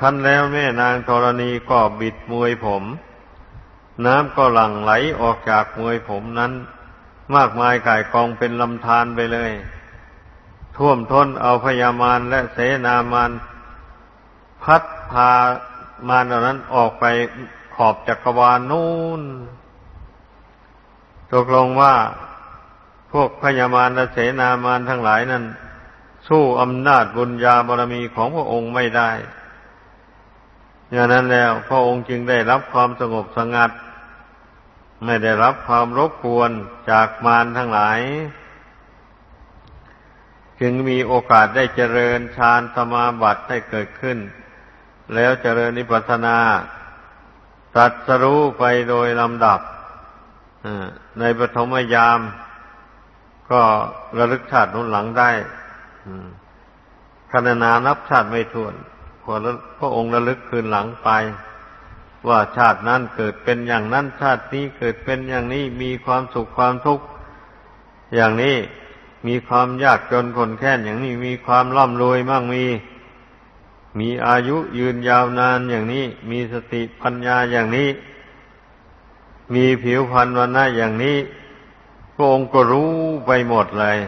คั้นแล้วแม่นางธรณีก็บิดมวยผม น้ำก็หลั่งไหลออกจากมวยผมนั้น มากมายก่ายกองเป็นลำธารไปเลย ท่วมท้นเอาพยามารและเสนามารพัดพามารเหล่านั้นออกไปขอบจักรวาลนู่นตกลงว่าพวกพยามารและเสนามารทั้งหลายนั้น สู้อำนาจบุญญาบารมีของพระองค์ไม่ได้ อย่างนั้นแล้ว พระองค์จึงได้รับความสงบสงัด ไม่ได้รับความรบกวนจากมารทั้งหลาย จึงมีโอกาสได้เจริญฌานสมาบัติให้เกิดขึ้น แล้วเจริญนิพพานาตัดสรู้ไปโดยลำดับในปฐมยาม ก็ระลึกชาตินุนหลังได้ขณนานับชาติไม่ถ้วน อพระองค์ระลึกคืนหลังไป ว่าชาตินั้นเกิดเป็นอย่างนั้นชาตินี้เกิดเป็นอย่างนี้มีความสุขความทุกข์อย่างนี้มีความยากจนคนแค้นอย่างนี้มีความร่ำรวยมั่งมี มีอายุยืนยาวนานอย่างนี้ มีสติปัญญาอย่างนี้ มีผิวพรรณวันนะอย่างนี้พระองค์ก็รู้ไปหมดเลย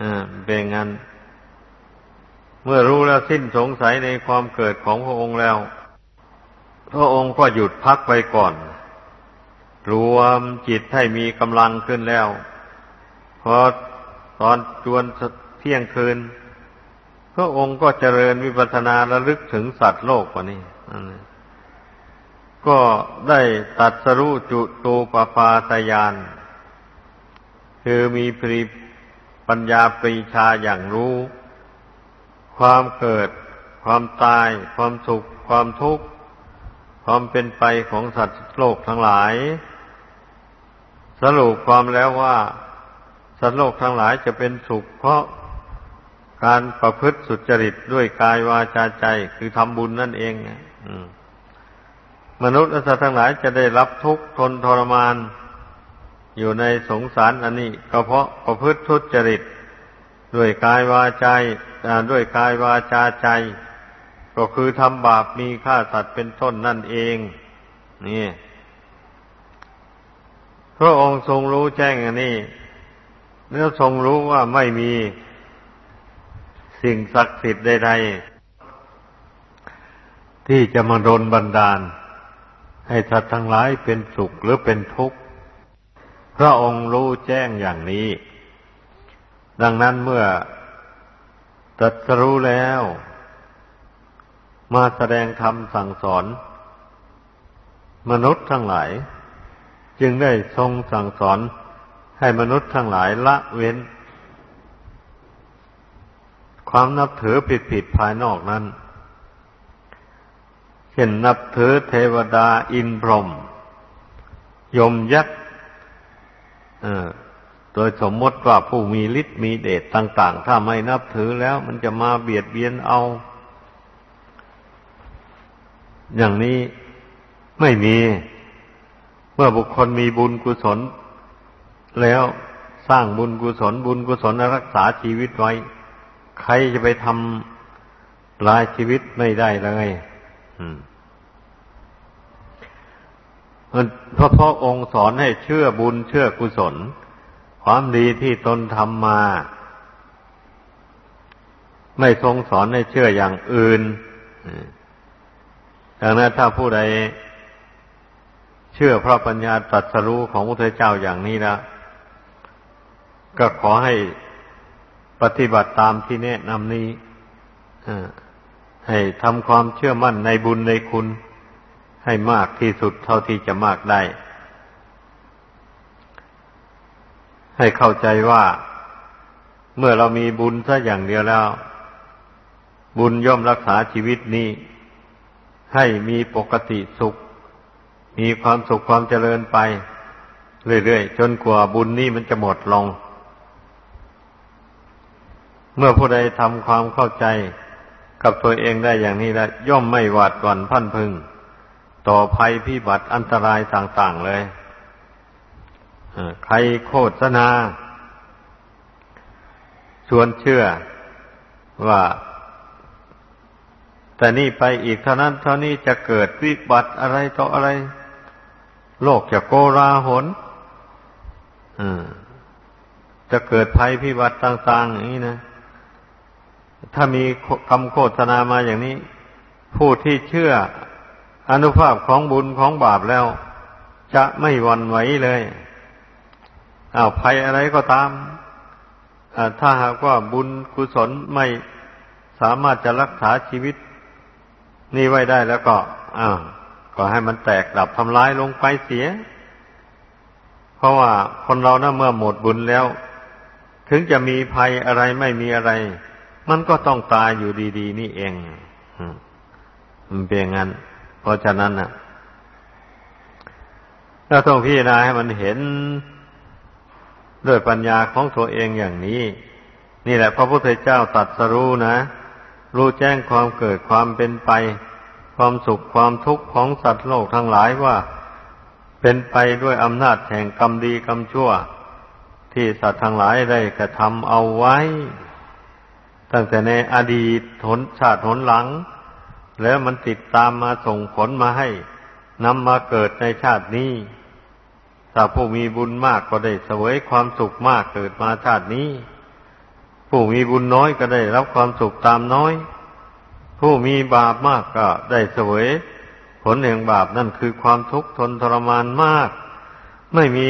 อ่าเป็นงั้น เมื่อรู้แล้วสิ้นสงสัยในความเกิดของพระองค์แล้ว พระองค์ก็หยุดพักไปก่อน รวมจิตให้มีกำลังขึ้นแล้ว พอตอนจวนเที่ยงคืน พระองค์ก็เจริญวิปัสสนาระลึกถึงสัตว์โลกกว่านี้ ก็ได้ตัดสรู้จุตูปปาตยาน คือมีปริปัญญาปรีชาอย่างรู้ ความเกิด ความตาย ความสุข ความทุกข์ ความเป็นไปของสัตว์โลกทั้งหลาย สรุปความแล้วว่า สัตว์โลกทั้งหลายจะเป็นสุข เพราะการประพฤติสุจริตด้วยกายวาจาใจคือทำบุญนั่นเองมนุษย์และสัตว์ทั้งหลายจะได้รับทุกข์ทนทรมาน อยู่ในสงสารอันนี้ก็เพราะประพฤติทุจริตด้วยกายวาจา ด้วยกายวาจาใจ ก็คือทำบาปมีฆ่าสัตว์เป็นต้นนั่นเอง นี่พระองค์ทรงรู้แจ้งอันนี้เนื้อทรงรู้ว่าไม่มีสิ่งศักดิ์สิทธิ์ใดๆ ที่จะมาโดนบันดาล ให้สัตว์ทั้งหลายเป็นสุขหรือเป็นทุกข์พระองค์รู้แจ้งอย่างนี้ ดังนั้นเมื่อ ตรัสรู้แล้ว มาแสดงธรรมสั่งสอน มนุษย์ทั้งหลาย จึงได้ทรงสั่งสอนให้มนุษย์ทั้งหลายละเว้น ความนับถือผิดผิดภายนอกนั้น เช่นนับถือเทวดาอินพรหมยมยักษ์ โดยสมมติว่าผู้มีฤทธิ์มีเดชต่าง ๆ ถ้าไม่นับถือแล้วมันจะมาเบียดเบียนเอา อย่างนี้ไม่มี เมื่อบุคคลมีบุญกุศล แล้วสร้างบุญกุศล บุญกุศลรักษาชีวิตไว้ ใครจะไปทำลายชีวิตไม่ได้เลยเพราะพระองค์สอนให้เชื่อบุญเชื่อกุศล ความดีที่ตนทำมา ไม่ทรงสอนให้เชื่ออย่างอื่นดังนั้นถ้าผู้ใดเชื่อพระปัญญาตรัสรู้ของพระเจ้าอย่างนี้แล้วก็ขอให้ปฏิบัติตามที่แนะนำนี้ให้ทำความเชื่อมั่นในบุญในคุณ ให้มากที่สุดเท่าที่จะมากได้ ให้เข้าใจว่า เมื่อเรามีบุญซะอย่างเดียวแล้ว บุญย่อมรักษาชีวิตนี้ ให้มีปกติสุข มีความสุขความเจริญไป เรื่อยๆ จนกว่าบุญนี้มันจะหมดลง เมื่อผู้ใดทำความเข้าใจกับตัวเองได้อย่างนี้แล้วย่อมไม่หวาดหวั่นพันพึง ต่อภัยพิบัติอันตรายต่างๆเลย ใครโฆษณาชวนเชื่อว่า แต่นี่ไปอีกเท่านั้น เท่านี้จะเกิดวิบัติอะไรต่ออะไร โลกจะโกราหนจะเกิดภัยพิบัติต่าง ๆ อย่างนี้นะ ถ้ามีคำโฆษณามาอย่างนี้ ผู้ที่เชื่ออนุภาพของบุญของบาปแล้ว จะไม่หวั่นไหวเลย อ้าวภัยอะไรก็ตามถ้าหากว่าบุญกุศลไม่สามารถจะรักษาชีวิต นี่ไว้ได้แล้วก็อ้าวก็ให้มันแตกดับทำลายลงไปเสีย เพราะว่าคนเรานะเมื่อหมดบุญแล้ว ถึงจะมีภัยอะไรไม่มีอะไร มันก็ต้องตายอยู่ดี ๆ นี่เองมันเป็นงั้น เพราะฉะนั้นนะเราต้องพิจารณาให้มันเห็น ด้วยปัญญาของตัวเองอย่างนี้ นี่แหละพระพุทธเจ้าตัดสรู้นะ รู้แจ้งความเกิดความเป็นไป ความสุขความทุกข์ของสัตว์โลกทั้งหลายว่า เป็นไปด้วยอำนาจแห่งกรรมดีกรรมชั่ว ที่สัตว์ทั้งหลายได้กระทำเอาไว้ ตั้งแต่ในอดีตหนชาติหนหลัง แล้วมันติดตามมาส่งผลมาให้นำมาเกิดในชาตินี้ ถ้าผู้มีบุญมากก็ได้เสวยความสุขมากเกิดมาชาตินี้ ผู้มีบุญน้อยก็ได้รับความสุขตามน้อย ผู้มีบาปมากก็ได้เสวยผลแห่งบาปนั่นคือความทุกข์ทนทรมานมาก ไม่มี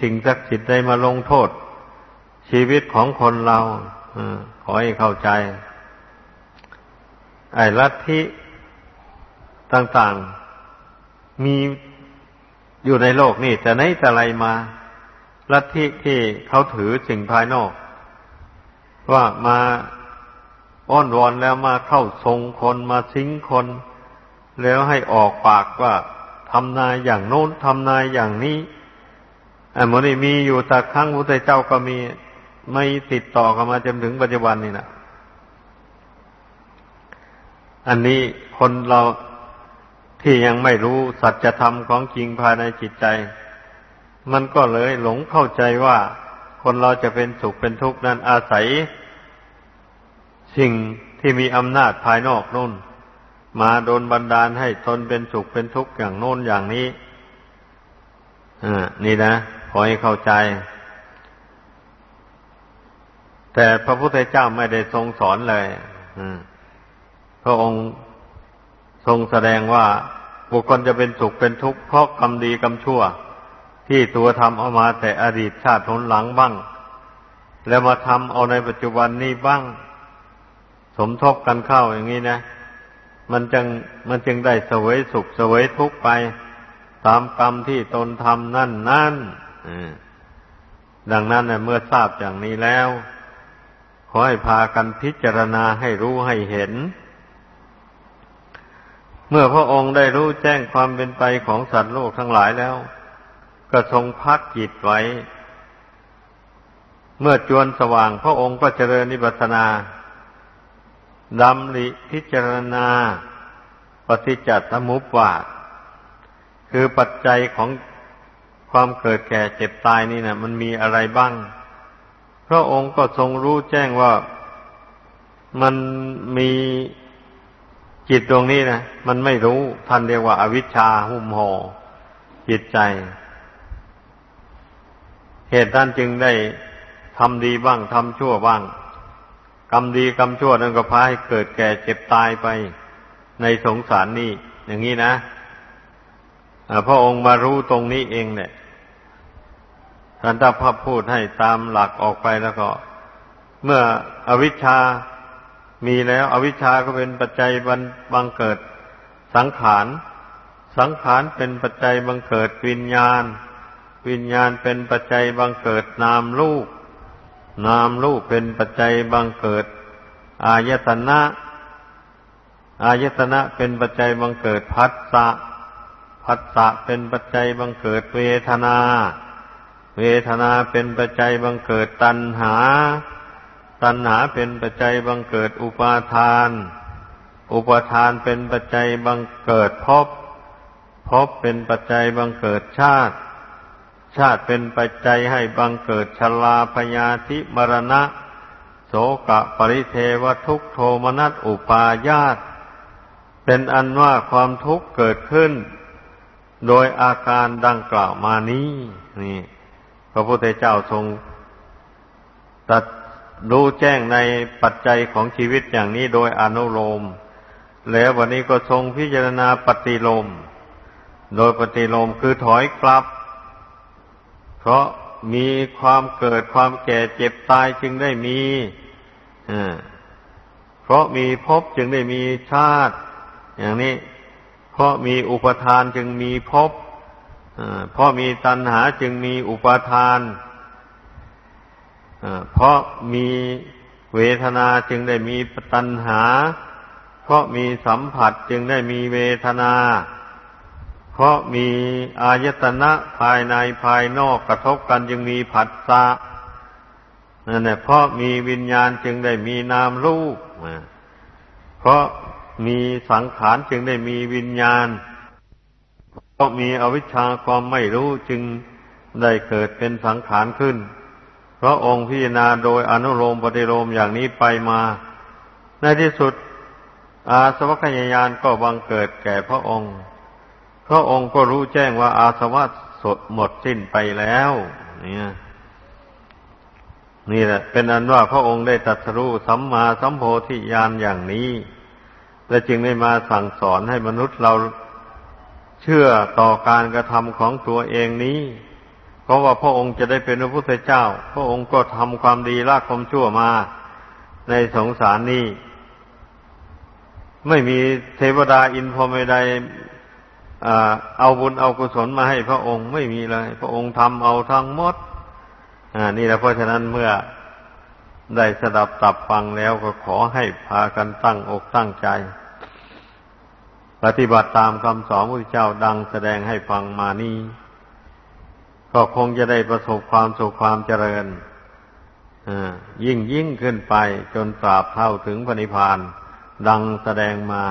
สิ่งศักดิ์สิทธิ์ใดมาลงโทษ ชีวิตของคนเราอขอให้เข้าใจ ไอ้ลัทธิต่างๆ มี อยู่ในโลกนี่แต่ไหนแต่ไรมาลัทธิที่เขาถือสิ่งภายนอก ว่ามาอ้อนวอนแล้วมาเข้าทรงคนมาซิงคน แล้วให้ออกปากว่าทำนายอย่างโน้นทำนายอย่างนี้อันนี้มีอยู่แต่ครั้งพระเจ้าก็มีไม่ติดต่อกันมาจนถึงปัจจุบันนี่นะอันนี้คนเรา ที่ยังไม่รู้สัจธรรมของจริงภายในจิตใจ มันก็เลยหลงเข้าใจว่าคนเราจะเป็นสุขเป็นทุกข์นั้นอาศัย สิ่งที่มีอำนาจภายนอกนู่น มาโดนบันดาลให้ตนเป็นสุขเป็นทุกข์อย่างโน้นอย่างนี้อ่านี่นะขอให้เข้าใจ แต่พระพุทธเจ้าไม่ได้ทรงสอนเลยพระองค์ทรงแสดงว่า บุคคลจะเป็นสุขเป็นทุกข์เพราะกรรมดีกรรมชั่ว ที่ตัวทำเอามาแต่อดีตชาติทนหลังบ้าง แล้วมาทำเอาในปัจจุบันนี้บ้าง สมทบกันเข้าอย่างนี้นะ มันจึงมันจึงได้เสวยสุขเสวยทุกข์ไป ตามกรรมที่ตนทำนั่นนั่นดังนั้นเมื่อทราบอย่างนี้แล้ว ขอให้พากันพิจารณาให้รู้ให้เห็น เมื่อพระองค์ได้รู้แจ้งความเป็นไปของสัตว์โลกทั้งหลายแล้ว ก็ทรงพักจิตไว้ เมื่อจวนสว่างพระองค์ก็เจริญนิพพานาดำริพิจารณา ปฏิจจสมุปบาท คือปัจจัยของความเกิดแก่เจ็บตายนี่นะมันมีอะไรบ้าง พระองค์ก็ทรงรู้แจ้งว่ามันมี จิตตรงนี้นะมันไม่รู้ท่านเรียกว่าอาวิชชาหุ้มห่อจิตใจ เหตุนั้นจึงได้ทำดีบ้างทำชั่วบ้าง กรรมดีกรรมชั่วนั้นก็พาให้เกิดแก่เจ็บตายไปในสงสารนี่อย่างนี้นะพระองค์มารู้ตรงนี้เองเนี่ยท่านถ้าพพูดให้ตามหลักออกไปแล้วก็ เมื่ออวิชชา มีแล้ว อวิชชาก็เป็นปัจจัยบังเกิด สังขารสังขารเป็นปัจจัยบังเกิดวิญญาณ วิญญาณเป็นปัจจัยบังเกิดนามรูปนามรูปเป็นปัจจัยบังเกิด อายตนะอายตนะเป็นปัจจัยบังเกิดพัสสะพัสสะเป็นปัจจัยบังเกิดเวทนา เวทนาเป็นปัจจัยบังเกิดตัณหา ตัณหาเป็นปัจจัยบังเกิดอุปาทาน อุปาทานเป็นปัจจัยบังเกิดภพ ภพเป็นปัจจัยบังเกิดชาติ ชาติเป็นปัจจัยให้บังเกิดชลาพยาธิมรณะ โสกะปริเทวทุกโทมนัสอุปาญาต เป็นอันว่าความทุกข์เกิดขึ้น โดยอาการดังกล่าวมานี้ นี่ พระพุทธเจ้าทรงตัด รู้แจ้งในปัจจัยของชีวิตอย่างนี้โดยอนุโลม แล้ววันนี้ก็ทรงพิจารณาปฏิโลม โดยปฏิโลมคือถอยกลับ เพราะมีความเกิดความแก่เจ็บตายจึงได้มีเพราะมีภพจึงได้มีชาติ อย่างนี้ เพราะมีอุปทานจึงมีภพเพราะมีตัณหาจึงมีอุปทานเเพราะมีเวทนาจึงได้มีตัณหา เพราะมีสัมผัสจึงได้มีเวทนา เพราะมีอายตนะภายในภายนอกกระทบกันจึงมีผัสสะนั่นแหละเพราะมีวิญญาณจึงได้มีนามรูปเพราะมีสังขารจึงได้มีวิญญาณ เพราะมีอวิชชาความไม่รู้จึงได้เกิดเป็นสังขารขึ้น ระองค์พิจารณาโดยอนุโลมปฏิโลมอย่างนี้ไปมา ในที่สุด อาสวัคยายานก็บังเกิดแก่พระองค์ พระองค์ก็รู้แจ้งว่าอาสวะสดหมดสิ้นไปแล้ว เนี่ยนี่แหละ เป็นอันว่าพระองค์ได้ตรัสรู้สัมมาสัมโพธิญาณอย่างนี้ และจึงได้มาสั่งสอนให้มนุษย์เราเชื่อต่อการกระทำของตัวเองนี้ เพราะว่าพระองค์จะได้เป็นพระพุทธเจ้า พระองค์ก็ทำความดีละความชั่วมาในสงสารนี้ ไม่มีเทวดาอินพรหมใดเอาบุญเอากุศลมาให้พระองค์ไม่มีเลย พระองค์ทำเอาทั้งหมดอนี่แหละเพราะฉะนั้นเมื่อได้สดับตับฟังแล้วก็ขอให้พากันตั้งอกตั้งใจ ปฏิบัติตามคำสอนพระเจ้าดังแสดงให้ฟังมานี้ ก็คงจะได้ประสบความสุขความเจริญยิ่งยิ่งขึ้นไปจนตราบเท่าถึงพระนิพพานดังแสดงมา